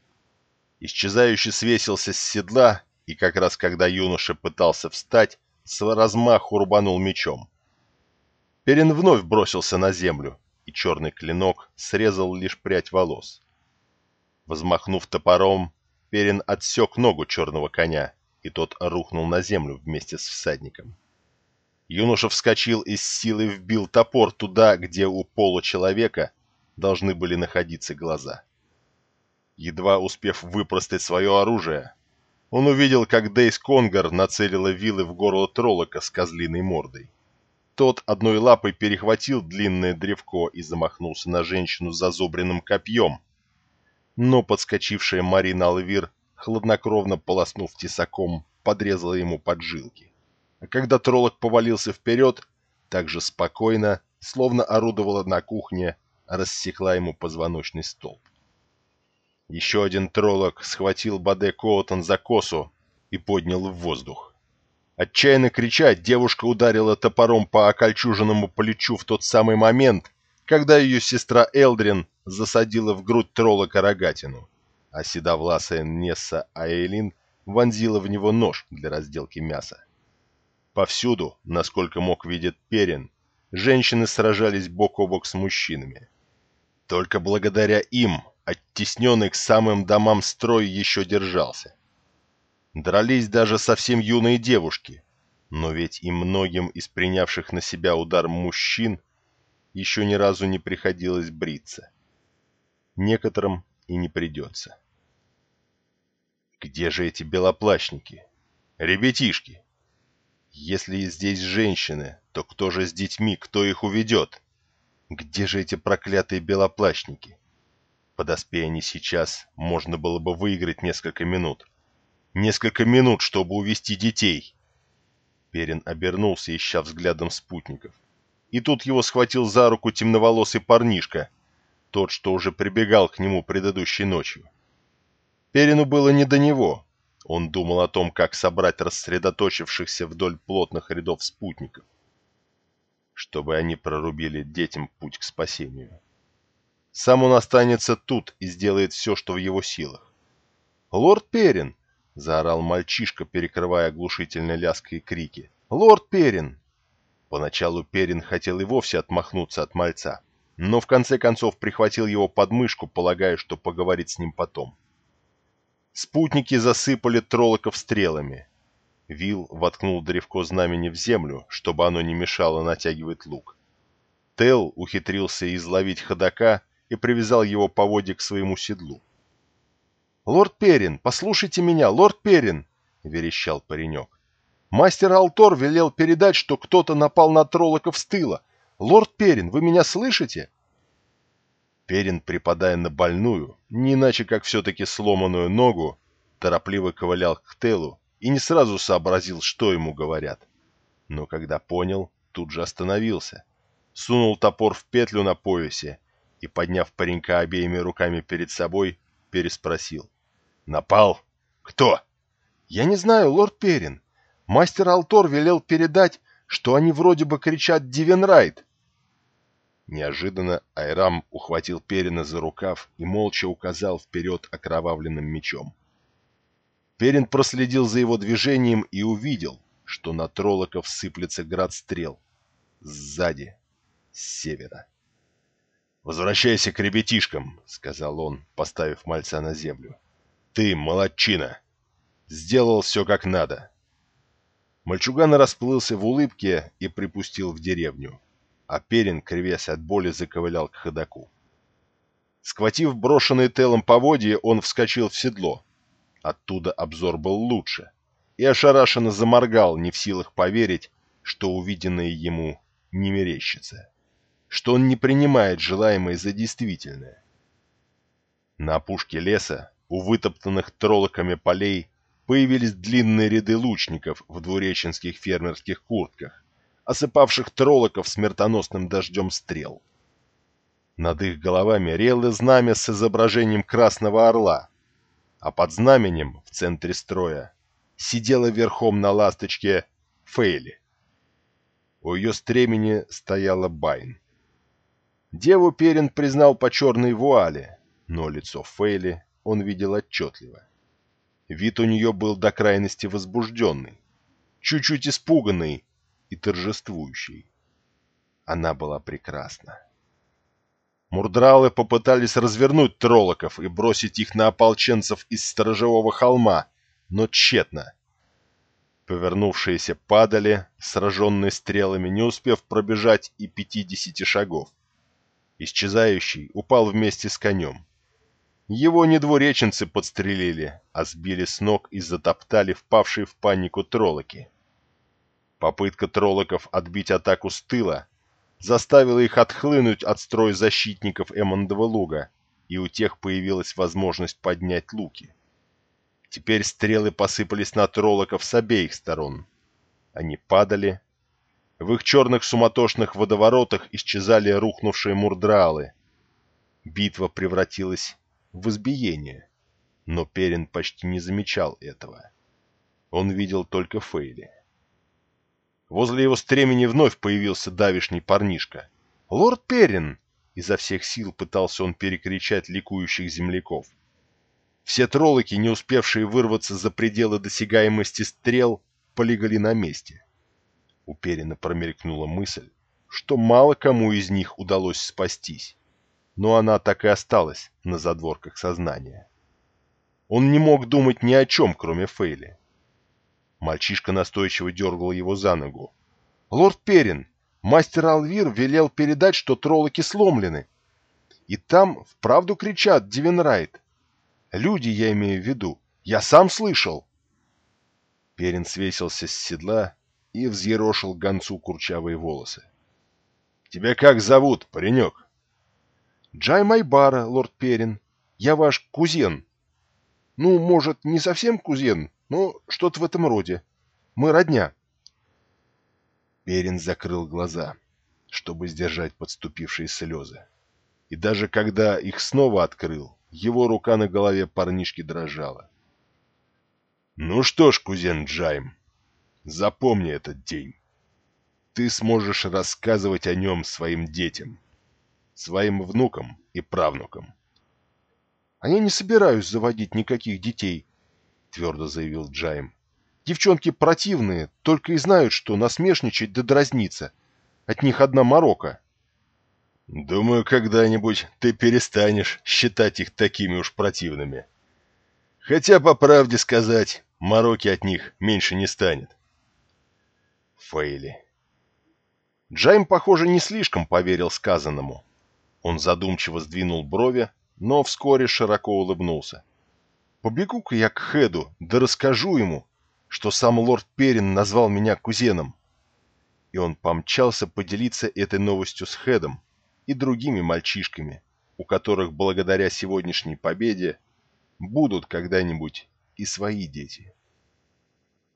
Исчезающий свесился с седла, и как раз когда юноша пытался встать, с размаху рубанул мечом. Перин вновь бросился на землю, и черный клинок срезал лишь прядь волос. Взмахнув топором, Перин отсек ногу черного коня, и тот рухнул на землю вместе с всадником. Юноша вскочил и с силой вбил топор туда, где у получеловека должны были находиться глаза. Едва успев выпростать свое оружие, он увидел, как Дейс Конгар нацелила вилы в горло троллока с козлиной мордой. Тот одной лапой перехватил длинное древко и замахнулся на женщину зазубренным копьем. Но подскочившая Марина Алвир, хладнокровно полоснув тесаком, подрезала ему поджилки. А когда троллок повалился вперед, так же спокойно, словно орудовала на кухне, рассекла ему позвоночный столб. Еще один троллок схватил Баде Коутон за косу и поднял в воздух. Отчаянно крича, девушка ударила топором по окольчуженному плечу в тот самый момент, когда ее сестра Элдрин засадила в грудь тролла карагатину, а седовласая Несса Аэлин вонзила в него нож для разделки мяса. Повсюду, насколько мог видеть Перин, женщины сражались бок о бок с мужчинами. Только благодаря им оттесненный к самым домам строй еще держался. Дрались даже совсем юные девушки, но ведь и многим из принявших на себя удар мужчин еще ни разу не приходилось бриться. Некоторым и не придется. Где же эти белоплащники? Ребятишки! Если здесь женщины, то кто же с детьми, кто их уведет? Где же эти проклятые белоплащники? Подоспея они сейчас, можно было бы выиграть несколько минут. Несколько минут, чтобы увести детей. Перин обернулся, ища взглядом спутников. И тут его схватил за руку темноволосый парнишка, тот, что уже прибегал к нему предыдущей ночью. Перину было не до него. Он думал о том, как собрать рассредоточившихся вдоль плотных рядов спутников, чтобы они прорубили детям путь к спасению. Сам он останется тут и сделает все, что в его силах. «Лорд Перин!» — заорал мальчишка, перекрывая оглушительные ляски и крики. «Лорд Перин!» Поначалу Перин хотел и вовсе отмахнуться от мальца, но в конце концов прихватил его под мышку, полагая, что поговорит с ним потом. Спутники засыпали троллоков стрелами. Вил воткнул древко знамени в землю, чтобы оно не мешало натягивать лук. Тел ухитрился изловить ходока и привязал его поводья к своему седлу. «Лорд Перин, послушайте меня, лорд Перин!» — верещал паренек. «Мастер Алтор велел передать, что кто-то напал на троллоков с тыла. Лорд Перин, вы меня слышите?» Перин, припадая на больную, не иначе как все-таки сломанную ногу, торопливо ковылял к Телу и не сразу сообразил, что ему говорят. Но когда понял, тут же остановился. Сунул топор в петлю на поясе и, подняв паренька обеими руками перед собой, переспросил. Напал? «Кто?» «Я не знаю, лорд Перин. Мастер Алтор велел передать, что они вроде бы кричат «Дивенрайт». Неожиданно Айрам ухватил Перина за рукав и молча указал вперед окровавленным мечом. Перин проследил за его движением и увидел, что на троллоков сыплется град стрел. Сзади, с севера. «Возвращайся к ребятишкам», — сказал он, поставив мальца на землю. «Ты, молодчина, сделал все как надо». Мальчуган расплылся в улыбке и припустил в деревню, а Перин, кривясь от боли, заковылял к ходоку. Схватив брошенные телом поводья, он вскочил в седло. Оттуда обзор был лучше, и ошарашенно заморгал, не в силах поверить, что увиденное ему не мерещится, что он не принимает желаемое за действительное. На опушке леса, у вытоптанных троллоками полей, появились длинные ряды лучников в двуреченских фермерских куртках, осыпавших троллоков смертоносным дождем стрел. Над их головами рело знамя с изображением красного орла, а под знаменем в центре строя сидела верхом на ласточке Фейли. У ее стремени стояла Байн. Деву Перин признал по черной вуале, но лицо Фейли он видел отчетливо. Вид у нее был до крайности возбужденный, чуть-чуть испуганный и торжествующий. Она была прекрасна. Мурдралы попытались развернуть троллоков и бросить их на ополченцев из сторожевого холма, но тщетно. Повернувшиеся падали, сраженные стрелами, не успев пробежать и пятидесяти шагов. Исчезающий упал вместе с конем. Его не двуреченцы подстрелили, а сбили с ног и затоптали впавшие в панику троллоки. Попытка троллоков отбить атаку с тыла заставила их отхлынуть от строя защитников Эммондова луга, и у тех появилась возможность поднять луки. Теперь стрелы посыпались на троллоков с обеих сторон. Они падали. В их черных суматошных водоворотах исчезали рухнувшие мурдралы. Битва превратилась в избиение, но Перин почти не замечал этого. Он видел только Фейли. Возле его стремени вновь появился давишний парнишка. «Лорд Перин!» — изо всех сил пытался он перекричать ликующих земляков. Все троллоки, не успевшие вырваться за пределы досягаемости стрел, полегали на месте. У Перина промелькнула мысль, что мало кому из них удалось спастись но она так и осталась на задворках сознания. Он не мог думать ни о чем, кроме Фейли. Мальчишка настойчиво дергал его за ногу. «Лорд Перин, мастер Алвир велел передать, что троллоки сломлены. И там вправду кричат Дивенрайт. Люди, я имею в виду. Я сам слышал!» Перин свесился с седла и взъерошил гонцу курчавые волосы. «Тебя как зовут, паренек?» Джай Майбара, лорд Перин. Я ваш кузен. Ну, может, не совсем кузен, но что-то в этом роде. Мы родня. Перин закрыл глаза, чтобы сдержать подступившие слезы. И даже когда их снова открыл, его рука на голове парнишки дрожала. «Ну что ж, кузен Джайм, запомни этот день. Ты сможешь рассказывать о нем своим детям» своим внукам и правнукам. — А я не собираюсь заводить никаких детей, — твердо заявил Джайм. — Девчонки противные, только и знают, что насмешничать да дразниться. От них одна морока. — Думаю, когда-нибудь ты перестанешь считать их такими уж противными. Хотя, по правде сказать, мороки от них меньше не станет. Фейли. Джайм, похоже, не слишком поверил сказанному. Он задумчиво сдвинул брови, но вскоре широко улыбнулся. «Побегу-ка я к Хеду, да расскажу ему, что сам лорд Перин назвал меня кузеном». И он помчался поделиться этой новостью с Хедом и другими мальчишками, у которых благодаря сегодняшней победе будут когда-нибудь и свои дети.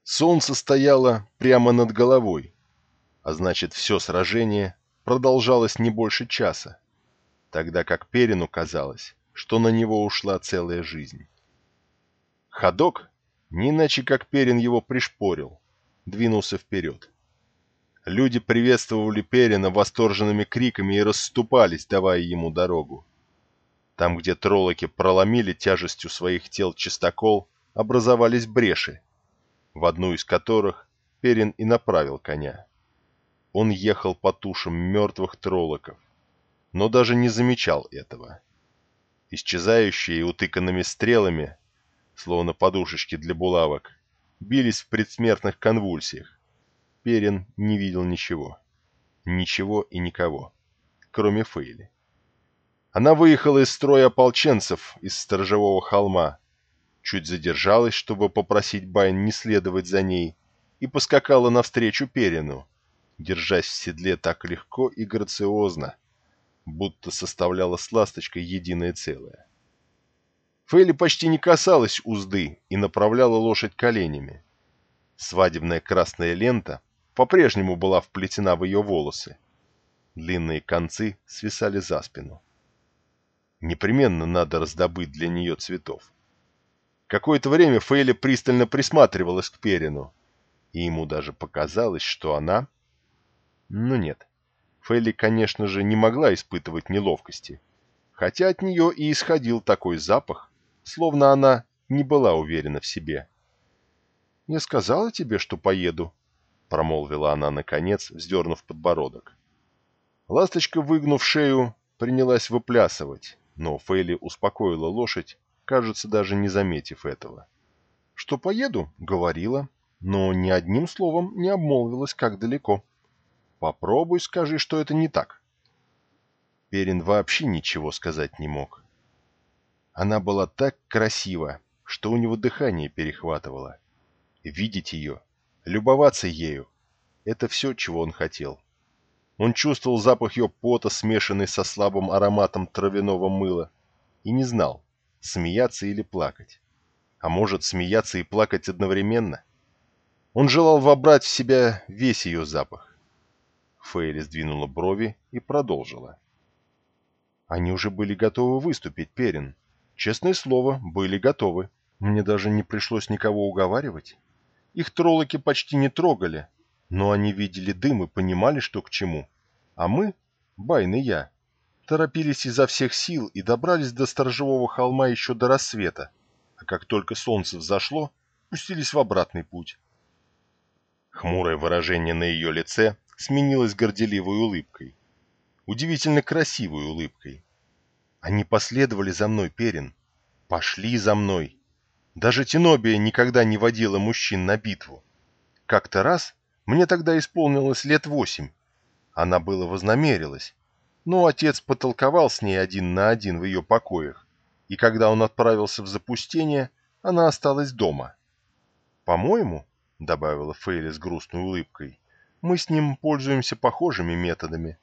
Солнце стояло прямо над головой, а значит все сражение продолжалось не больше часа тогда как Перину казалось, что на него ушла целая жизнь. Ходок, Не иначе, как Перин его пришпорил, двинулся вперед. Люди приветствовали Перина восторженными криками и расступались, давая ему дорогу. Там, где троллоки проломили тяжестью своих тел чистокол, образовались бреши, в одну из которых Перин и направил коня. Он ехал по тушам мертвых троллоков, но даже не замечал этого. Исчезающие и утыканными стрелами, словно подушечки для булавок, бились в предсмертных конвульсиях. Перин не видел ничего. Ничего и никого, кроме Фейли. Она выехала из строя ополченцев из сторожевого холма, чуть задержалась, чтобы попросить Байн не следовать за ней, и поскакала навстречу Перину, держась в седле так легко и грациозно, будто составляла с ласточкой единое целое. Фейли почти не касалась узды и направляла лошадь коленями. Свадебная красная лента по-прежнему была вплетена в ее волосы. Длинные концы свисали за спину. Непременно надо раздобыть для нее цветов. Какое-то время Фейли пристально присматривалась к Перину, и ему даже показалось, что она... Ну нет, Фейли, конечно же, не могла испытывать неловкости, хотя от нее и исходил такой запах, словно она не была уверена в себе. «Я сказала тебе, что поеду», — промолвила она наконец, вздернув подбородок. Ласточка, выгнув шею, принялась выплясывать, но Фейли успокоила лошадь, кажется, даже не заметив этого. «Что поеду?» — говорила, но ни одним словом не обмолвилась, как далеко. «Попробуй скажи, что это не так». Перин вообще ничего сказать не мог. Она была так красива, что у него дыхание перехватывало. Видеть ее, любоваться ею — это все, чего он хотел. Он чувствовал запах ее пота, смешанный со слабым ароматом травяного мыла, и не знал, смеяться или плакать. А может, смеяться и плакать одновременно? Он желал вобрать в себя весь ее запах. Фейли сдвинула брови и продолжила. Они уже были готовы выступить, Перин. Честное слово, были готовы. Мне даже не пришлось никого уговаривать. Их троллоки почти не трогали, но они видели дым и понимали, что к чему. А мы, Байн и я, торопились изо всех сил и добрались до сторожевого холма еще до рассвета, а как только солнце взошло, пустились в обратный путь. Хмурое выражение на ее лице сменилось горделивой улыбкой. Удивительно красивой улыбкой. Они последовали за мной, Перин. Пошли за мной. Даже Тенобия никогда не водила мужчин на битву. Как-то раз мне тогда исполнилось лет восемь. Она было вознамерилась. Но отец потолковал с ней один на один в ее покоях, и когда он отправился в запустение, она осталась дома. «По-моему», — добавила Фейли с грустной улыбкой, — «мы с ним пользуемся похожими методами.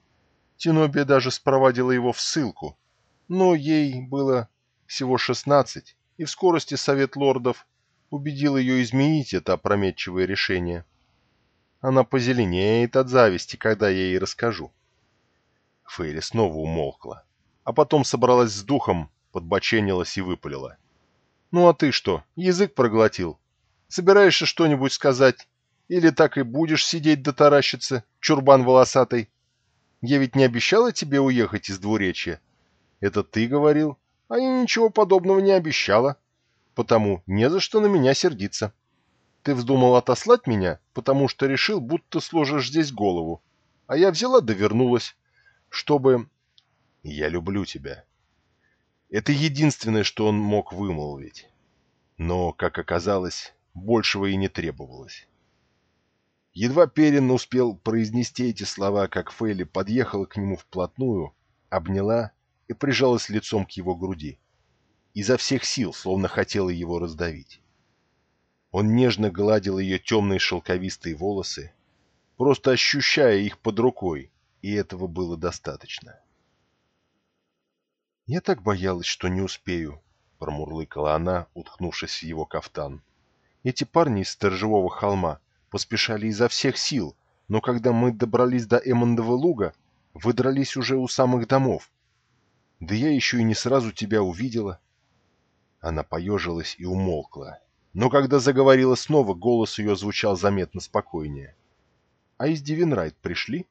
Тинобия даже спровадила его в ссылку, но ей было всего шестнадцать, и в скорости Совет Лордов убедил ее изменить это опрометчивое решение». Она позеленеет от зависти, когда я ей расскажу. Фейри снова умолкла, а потом собралась с духом, подбоченилась и выпалила. «Ну а ты что, язык проглотил? Собираешься что-нибудь сказать? Или так и будешь сидеть да таращиться, чурбан волосатый? Я ведь не обещала тебе уехать из двуречья. Это ты говорил, а я ничего подобного не обещала, потому не за что на меня сердиться». Ты вздумал отослать меня, потому что решил, будто сложишь здесь голову. А я взяла да вернулась, чтобы... Я люблю тебя. Это единственное, что он мог вымолвить. Но, как оказалось, большего и не требовалось. Едва Перин успел произнести эти слова, как Фейли подъехала к нему вплотную, обняла и прижалась лицом к его груди. Изо всех сил, словно хотела его раздавить. Он нежно гладил ее темные шелковистые волосы, просто ощущая их под рукой, и этого было достаточно. «Я так боялась, что не успею», — промурлыкала она, уткнувшись в его кафтан. «Эти парни из сторожевого холма поспешали изо всех сил, но когда мы добрались до Эммондова луга, вы дрались уже у самых домов. Да я еще и не сразу тебя увидела». Она поежилась и умолкла, но когда заговорила снова, голос ее звучал заметно спокойнее. «А из Дивенрайт пришли?»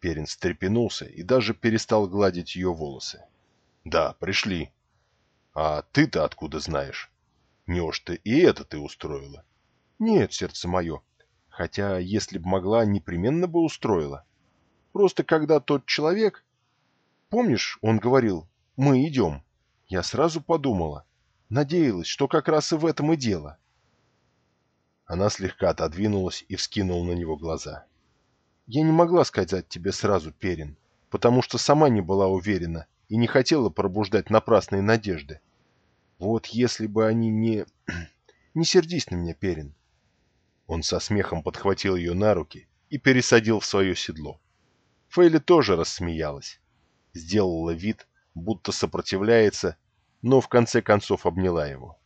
Перин встрепенулся и даже перестал гладить ее волосы. «Да, пришли. А ты-то откуда знаешь? Неужто и это ты устроила?» «Нет, сердце мое. Хотя, если б могла, непременно бы устроила. Просто когда тот человек... Помнишь, он говорил, мы идем. Я сразу подумала. Надеялась, что как раз и в этом и дело. Она слегка отодвинулась и вскинула на него глаза. Я не могла сказать тебе сразу, Перин, потому что сама не была уверена и не хотела пробуждать напрасные надежды. Вот если бы они не... <clears throat> Не сердись на меня, Перин. Он со смехом подхватил ее на руки и пересадил в свое седло. Фейли тоже рассмеялась. Сделала вид, будто сопротивляется, но в конце концов обняла его.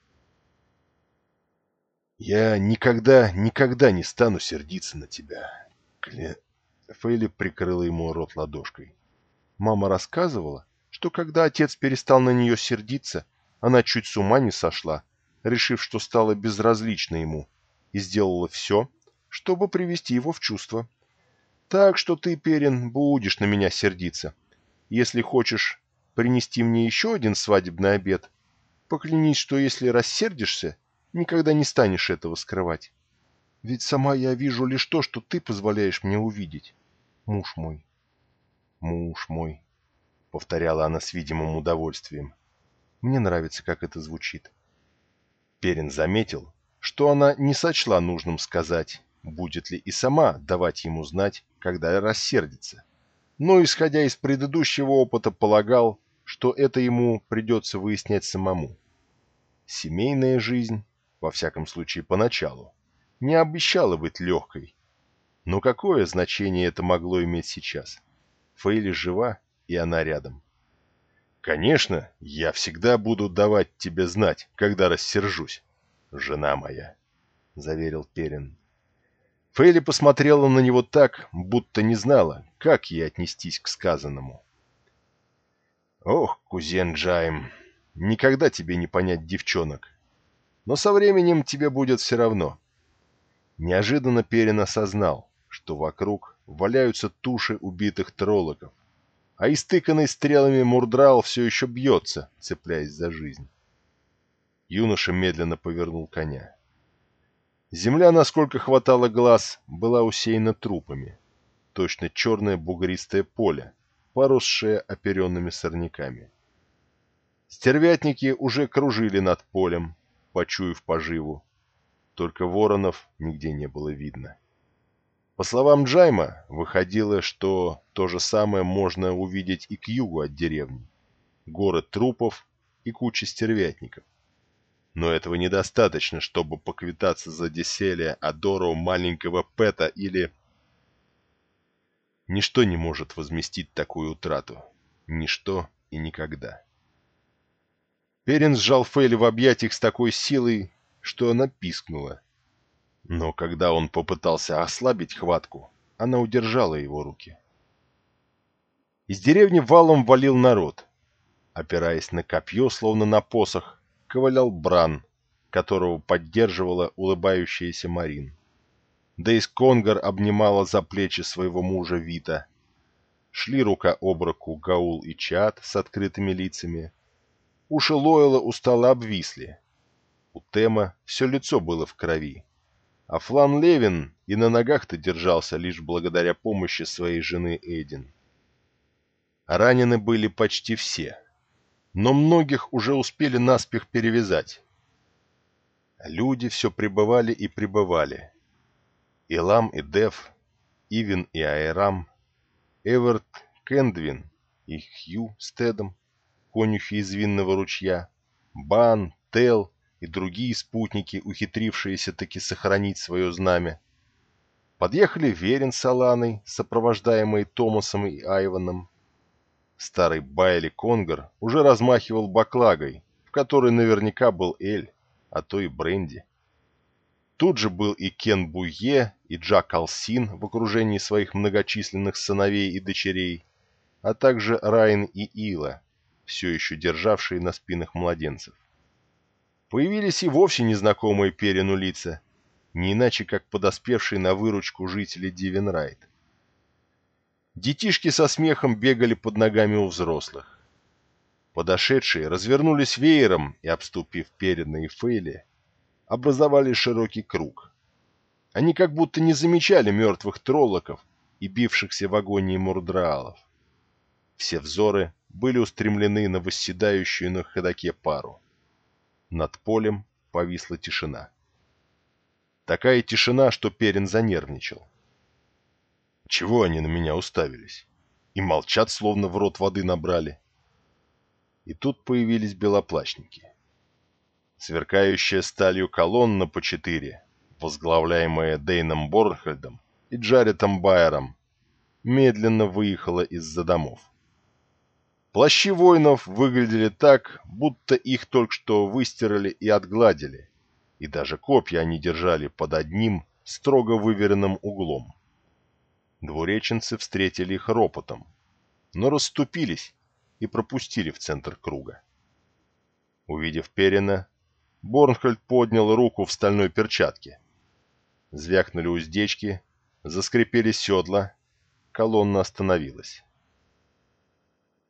«Я никогда, никогда не стану сердиться на тебя, Кле...» Фейли прикрыла ему рот ладошкой. Мама рассказывала, что когда отец перестал на нее сердиться, она чуть с ума не сошла, решив, что стала безразлична ему, и сделала все, чтобы привести его в чувство. Так что ты, Перин, будешь на меня сердиться. Если хочешь принести мне еще один свадебный обед, поклянись, что если рассердишься, никогда не станешь этого скрывать. Ведь сама я вижу лишь то, что ты позволяешь мне увидеть, муж мой. Муж мой, — повторяла она с видимым удовольствием. Мне нравится, как это звучит. Перин заметил, что она не сочла нужным сказать, будет ли и сама давать ему знать, когда рассердится. Но, исходя из предыдущего опыта, полагал, что это ему придется выяснять самому. Семейная жизнь, во всяком случае поначалу, не обещала быть легкой. Но какое значение это могло иметь сейчас? Фейли жива, и она рядом. «Конечно, я всегда буду давать тебе знать, когда рассержусь, жена моя», — заверил Перин. Фейли посмотрела на него так, будто не знала, как ей отнестись к сказанному. «Ох, кузен Джайм, никогда тебе не понять девчонок. Но со временем тебе будет все равно». Неожиданно Перин осознал, что вокруг валяются туши убитых троллоков, а истыканный стрелами Мурдрал все еще бьется, цепляясь за жизнь. Юноша медленно повернул коня. Земля, насколько хватало глаз, была усеяна трупами. Точно черное бугристое поле, поросшее оперенными сорняками. Стервятники уже кружили над полем, почуяв поживу. Только воронов нигде не было видно. По словам Джайма, выходило, что то же самое можно увидеть и к югу от деревни. Горы трупов и куча стервятников. Но этого недостаточно, чтобы поквитаться за Деселия, Адору, маленького Пэта или... Ничто не может возместить такую утрату. Ничто и никогда. Перин сжал Фейли в объятиях с такой силой, что она пискнула. Но когда он попытался ослабить хватку, она удержала его руки. Из деревни валом валил народ. Опираясь на копье, словно на посох, ковылял Бран, которого поддерживала улыбающаяся Марин. Дейс Конгар обнимала за плечи своего мужа Вита. Шли рука об руку Гаул и Чат с открытыми лицами. Уши Лойла устало обвисли. У Тема все лицо было в крови. А Флан Левин и на ногах-то держался лишь благодаря помощи своей жены Эдин. Ранены были почти все но многих уже успели наспех перевязать. Люди все пребывали и пребывали. Илам и Дев, Ивен и Айрам, Эверт Кендвин и Хью Стедом, конюхи из винного ручья, Бан, Тел и другие спутники, ухитрившиеся таки сохранить свое знамя. Подъехали Верин с Аланой, сопровождаемые Томасом и Айваном, Старый Байли Конгар уже размахивал баклагой, в которой наверняка был Эль, а то и бренди. Тут же был и Кен Буе, и Джак Алсин в окружении своих многочисленных сыновей и дочерей, а также Райан и Ила, все еще державшие на спинах младенцев. Появились и вовсе незнакомые Перину лица, не иначе как подоспевшие на выручку жители Дивенрайт. Детишки со смехом бегали под ногами у взрослых. Подошедшие развернулись веером и, обступив Перина и Фейли, образовали широкий круг. Они как будто не замечали мертвых троллоков и бившихся в агонии мурдраалов. Все взоры были устремлены на восседающую на ходаке пару. Над полем повисла тишина. Такая тишина, что Перин занервничал. Чего они на меня уставились? И молчат, словно в рот воды набрали. И тут появились белоплащники. Сверкающая сталью колонна по четыре, возглавляемая Дейном Борнхольдом и Джаретом Байером, медленно выехала из-за домов. Плащи воинов выглядели так, будто их только что выстирали и отгладили, и даже копья они держали под одним строго выверенным углом. Двуреченцы встретили их ропотом, но расступились и пропустили в центр круга. Увидев Перина, Борнхольд поднял руку в стальной перчатке. Звякнули уздечки, заскрипели седла, колонна остановилась.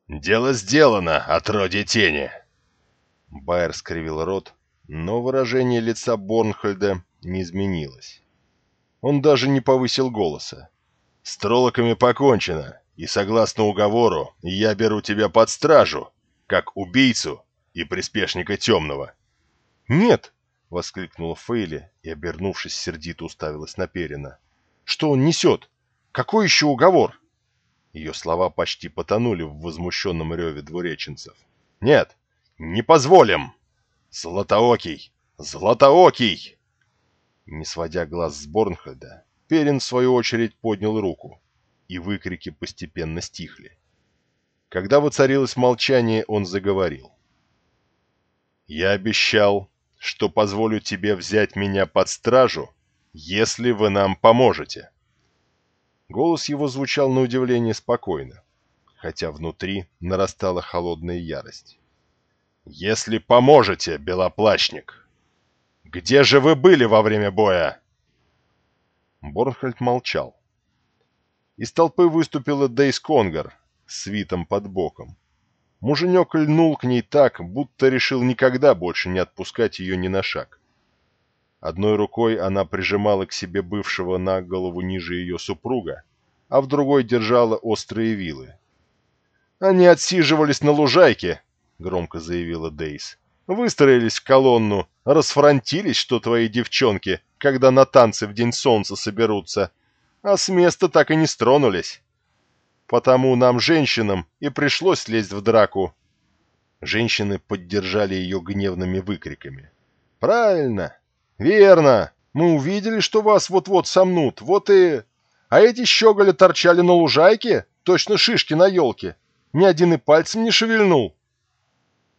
«Дело сделано, отродье тени!» Байер скривил рот, но выражение лица Борнхольда не изменилось. Он даже не повысил голоса. С троллоками покончено, и согласно уговору я беру тебя под стражу, как убийцу и приспешника темного. «Нет!» — воскликнула Фейли и, обернувшись, сердито уставилась на Перина. «Что он несет? Какой еще уговор?» Ее слова почти потонули в возмущенном реве двуреченцев. «Нет, не позволим! Златоокий! Златоокий!» Не сводя глаз с Борнхольда, Перин, в свою очередь, поднял руку, и выкрики постепенно стихли. Когда воцарилось молчание, он заговорил. «Я обещал, что позволю тебе взять меня под стражу, если вы нам поможете». Голос его звучал на удивление спокойно, хотя внутри нарастала холодная ярость. «Если поможете, белоплащник! Где же вы были во время боя?» Борнхольд молчал. Из толпы выступила Дейс Конгар с свитом под боком. Муженек льнул к ней так, будто решил никогда больше не отпускать ее ни на шаг. Одной рукой она прижимала к себе бывшего на голову ниже ее супруга, а в другой держала острые вилы. «Они отсиживались на лужайке», — громко заявила Дейс. «Выстроились в колонну, расфронтились, что твои девчонки, когда на танцы в День Солнца соберутся, а с места так и не стронулись. Потому нам, женщинам, и пришлось лезть в драку. Женщины поддержали ее гневными выкриками. «Правильно! Верно! Мы увидели, что вас вот-вот сомнут, вот и... А эти щеголи торчали на лужайке, точно шишки на елке. Ни один и пальцем не шевельнул».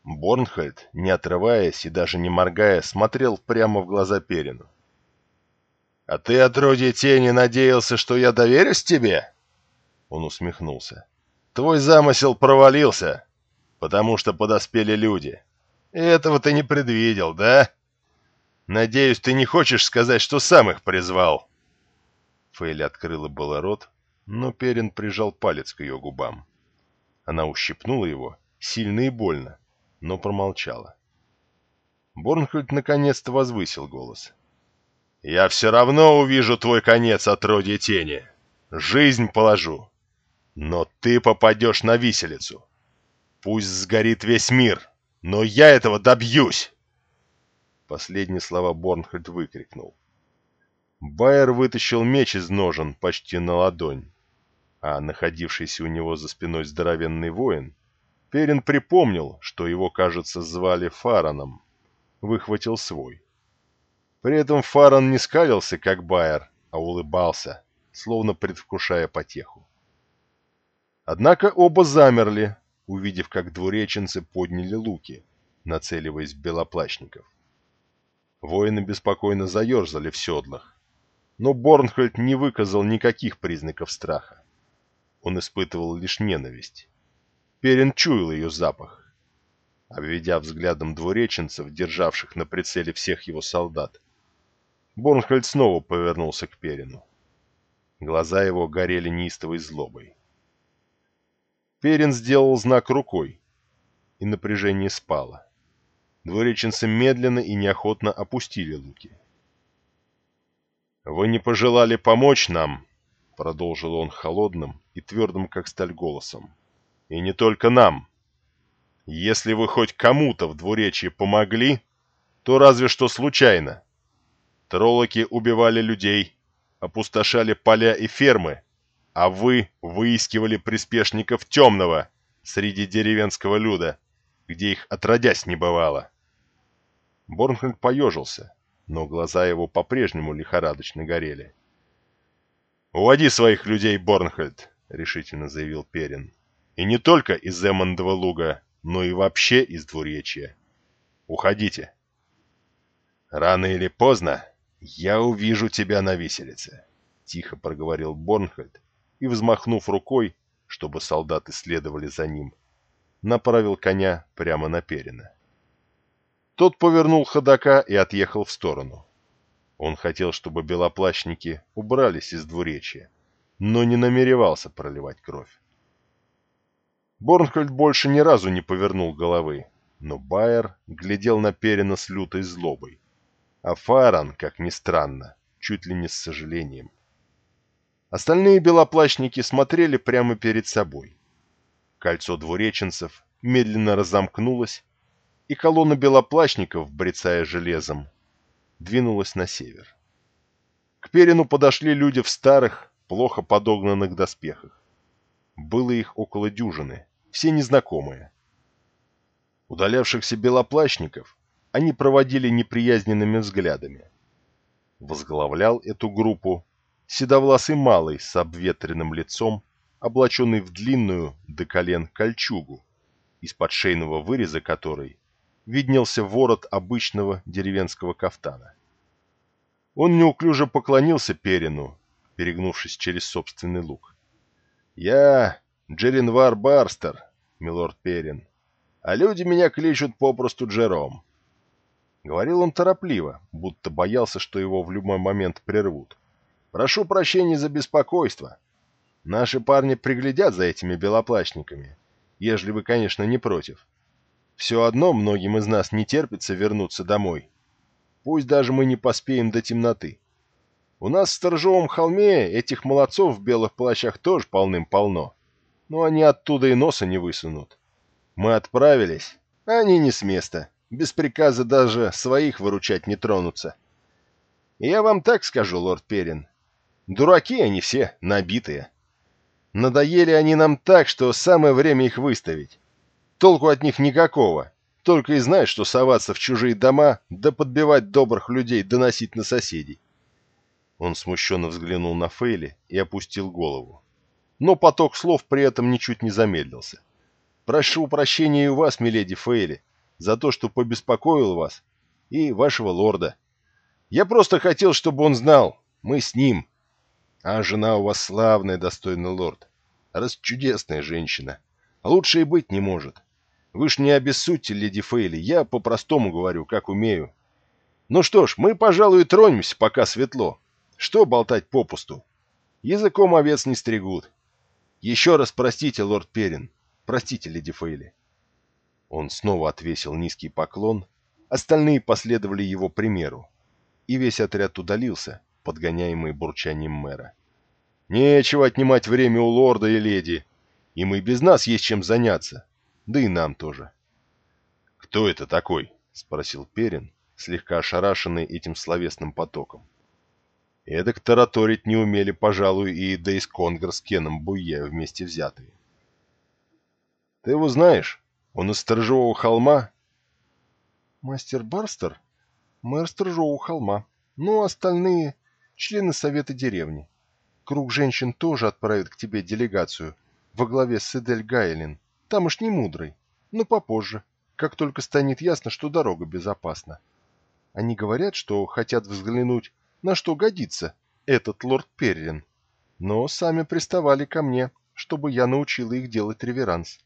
Борнхольд, не отрываясь и даже не моргая, смотрел прямо в глаза Перину. «А ты, отродье тени, надеялся, что я доверюсь тебе?» Он усмехнулся. «Твой замысел провалился, потому что подоспели люди. И этого ты не предвидел, да? Надеюсь, ты не хочешь сказать, что сам их призвал?» Фейли открыла было рот, но Перин прижал палец к ее губам. Она ущипнула его, сильно и больно, но промолчала. Борнхольд наконец-то возвысил голос. Я все равно увижу твой конец, отродье тени. Жизнь положу. Но ты попадешь на виселицу. Пусть сгорит весь мир, но я этого добьюсь!» Последние слова Борнхольд выкрикнул. Байер вытащил меч из ножен почти на ладонь, а находившийся у него за спиной здоровенный воин, Перин припомнил, что его, кажется, звали Фараном, выхватил свой. При этом Фаран не скалился, как Байер, а улыбался, словно предвкушая потеху. Однако оба замерли, увидев, как двуреченцы подняли луки, нацеливаясь в белоплащников. Воины беспокойно заерзали в седлах, но Борнхольд не выказал никаких признаков страха. Он испытывал лишь ненависть. Перин чуял ее запах. обведя взглядом двуреченцев, державших на прицеле всех его солдат. Борнхольд снова повернулся к Перину. Глаза его горели неистовой злобой. Перин сделал знак рукой, и напряжение спало. Двуреченцы медленно и неохотно опустили луки. «Вы не пожелали помочь нам?» — продолжил он холодным и твердым, как сталь, голосом. «И не только нам. Если вы хоть кому-то в двуречье помогли, то разве что случайно. Троллоки убивали людей, опустошали поля и фермы, а вы выискивали приспешников темного среди деревенского люда, где их отродясь не бывало. Борнхольд поежился, но глаза его по-прежнему лихорадочно горели. «Уводи своих людей, Борнхольд!» — решительно заявил Перин. «И не только из Эммондова луга, но и вообще из двуречья. Уходите!» «Рано или поздно я увижу тебя на виселице», — тихо проговорил Борнхольд и, взмахнув рукой, чтобы солдаты следовали за ним, направил коня прямо на Перина. Тот повернул ходока и отъехал в сторону. Он хотел, чтобы белоплащники убрались из двуречья, но не намеревался проливать кровь. Борнхольд больше ни разу не повернул головы, но Байер глядел на Перина с лютой злобой, а Фаран, как ни странно, чуть ли не с сожалением. Остальные белоплащники смотрели прямо перед собой. Кольцо двуреченцев медленно разомкнулось, и колонна белоплащников, брецая железом, двинулась на север. К Перину подошли люди в старых, плохо подогнанных доспехах. Было их около дюжины, все незнакомые. Удалявшихся белоплащников они проводили неприязненными взглядами. Возглавлял эту группу седовласый малый с обветренным лицом, облаченный в длинную до колен кольчугу, из-под шейного выреза которой виднелся ворот обычного деревенского кафтана. Он неуклюже поклонился Перину, перегнувшись через собственный лук. «Я Джеринвар Барстер, милорд Перин, а люди меня кличут попросту Джером». Говорил он торопливо, будто боялся, что его в любой момент прервут. «Прошу прощения за беспокойство. Наши парни приглядят за этими белоплащниками, ежели вы, конечно, не против. Все одно многим из нас не терпится вернуться домой. Пусть даже мы не поспеем до темноты. У нас в Сторожевом холме этих молодцов в белых плащах тоже полным-полно. Но они оттуда и носа не высунут. Мы отправились, а они не с места. Без приказа даже своих выручать не тронутся. И я вам так скажу, лорд Перин. Дураки они все, набитые. Надоели они нам так, что самое время их выставить. Толку от них никакого. Только и знают, что соваться в чужие дома, да подбивать добрых людей, доносить на соседей. Он смущенно взглянул на Фейли и опустил голову. Но поток слов при этом ничуть не замедлился. «Прошу прощения и у вас, миледи Фейли, за то, что побеспокоил вас и вашего лорда. Я просто хотел, чтобы он знал, мы с ним. А жена у вас славная, достойный лорд. Раз чудесная женщина. Лучше и быть не может. Вы ж не обессудьте, леди Фейли, я по-простому говорю, как умею. Ну что ж, мы, пожалуй, тронемся, пока светло. Что болтать попусту? Языком овец не стригут. Еще раз простите, лорд Перин. Простите, леди Фейли. Он снова отвесил низкий поклон, остальные последовали его примеру, и весь отряд удалился, подгоняемый бурчанием мэра. «Нечего отнимать время у лорда и леди, им и без нас есть чем заняться да и нам тоже. «Кто это такой?» — спросил Перин, слегка ошарашенный этим словесным потоком. Эдак тараторить не умели, пожалуй, и Дейс Конгр с Кеном Буе вместе взятые. «Ты его знаешь? Он из Сторожевого холма?» «Мастер Барстер? Мэр Сторожевого холма. Ну, остальные — члены совета деревни. Круг женщин тоже отправит к тебе делегацию во главе с Эдель Гайлин. Тамошний мудрый, но попозже, как только станет ясно, что дорога безопасна. Они говорят, что хотят взглянуть, на что годится этот лорд Перрин, но сами приставали ко мне, чтобы я научила их делать реверанс.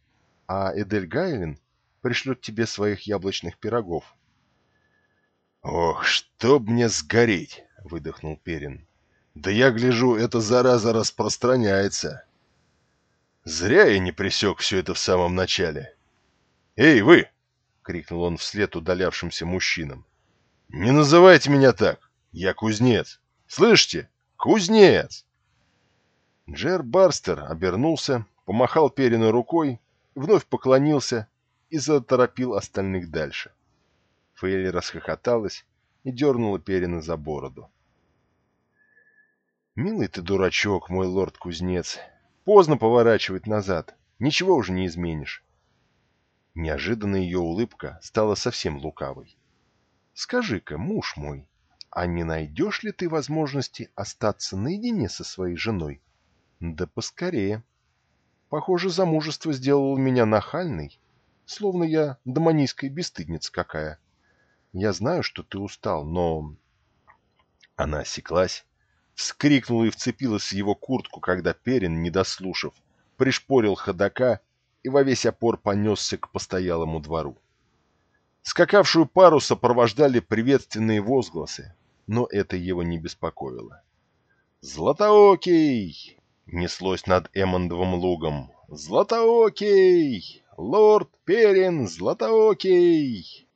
А Эдель Гайлин пришлет тебе своих яблочных пирогов. «Ох, чтоб мне сгореть!» — выдохнул Перин. «Да я гляжу, эта зараза распространяется. Зря я не пресек все это в самом начале. Эй, вы!» — крикнул он вслед удалявшимся мужчинам. «Не называйте меня так! Я кузнец! Слышите? Кузнец!» Джер Барстер обернулся, помахал Перину рукой, вновь поклонился и заторопил остальных дальше. Фейли расхохоталась и дернула Перина за бороду. «Милый ты дурачок, мой лорд-кузнец. Поздно поворачивать назад. Ничего уже не изменишь». Неожиданно ее улыбка стала совсем лукавой. «Скажи-ка, муж мой, а не найдешь ли ты возможности остаться наедине со своей женой? Да поскорее. Похоже, замужество сделало меня нахальной, словно я домонийская бесстыдница какая. Я знаю, что ты устал, но...» Она осеклась, вскрикнула и вцепилась в его куртку, когда Перин, не дослушав, пришпорил ходока и во весь опор понесся к постоялому двору. Скакавшую пару сопровождали приветственные возгласы, но это его не беспокоило. «Златоокий!» — неслось над Эммондовым лугом. «Златоокий! Лорд Перин Златоокий!»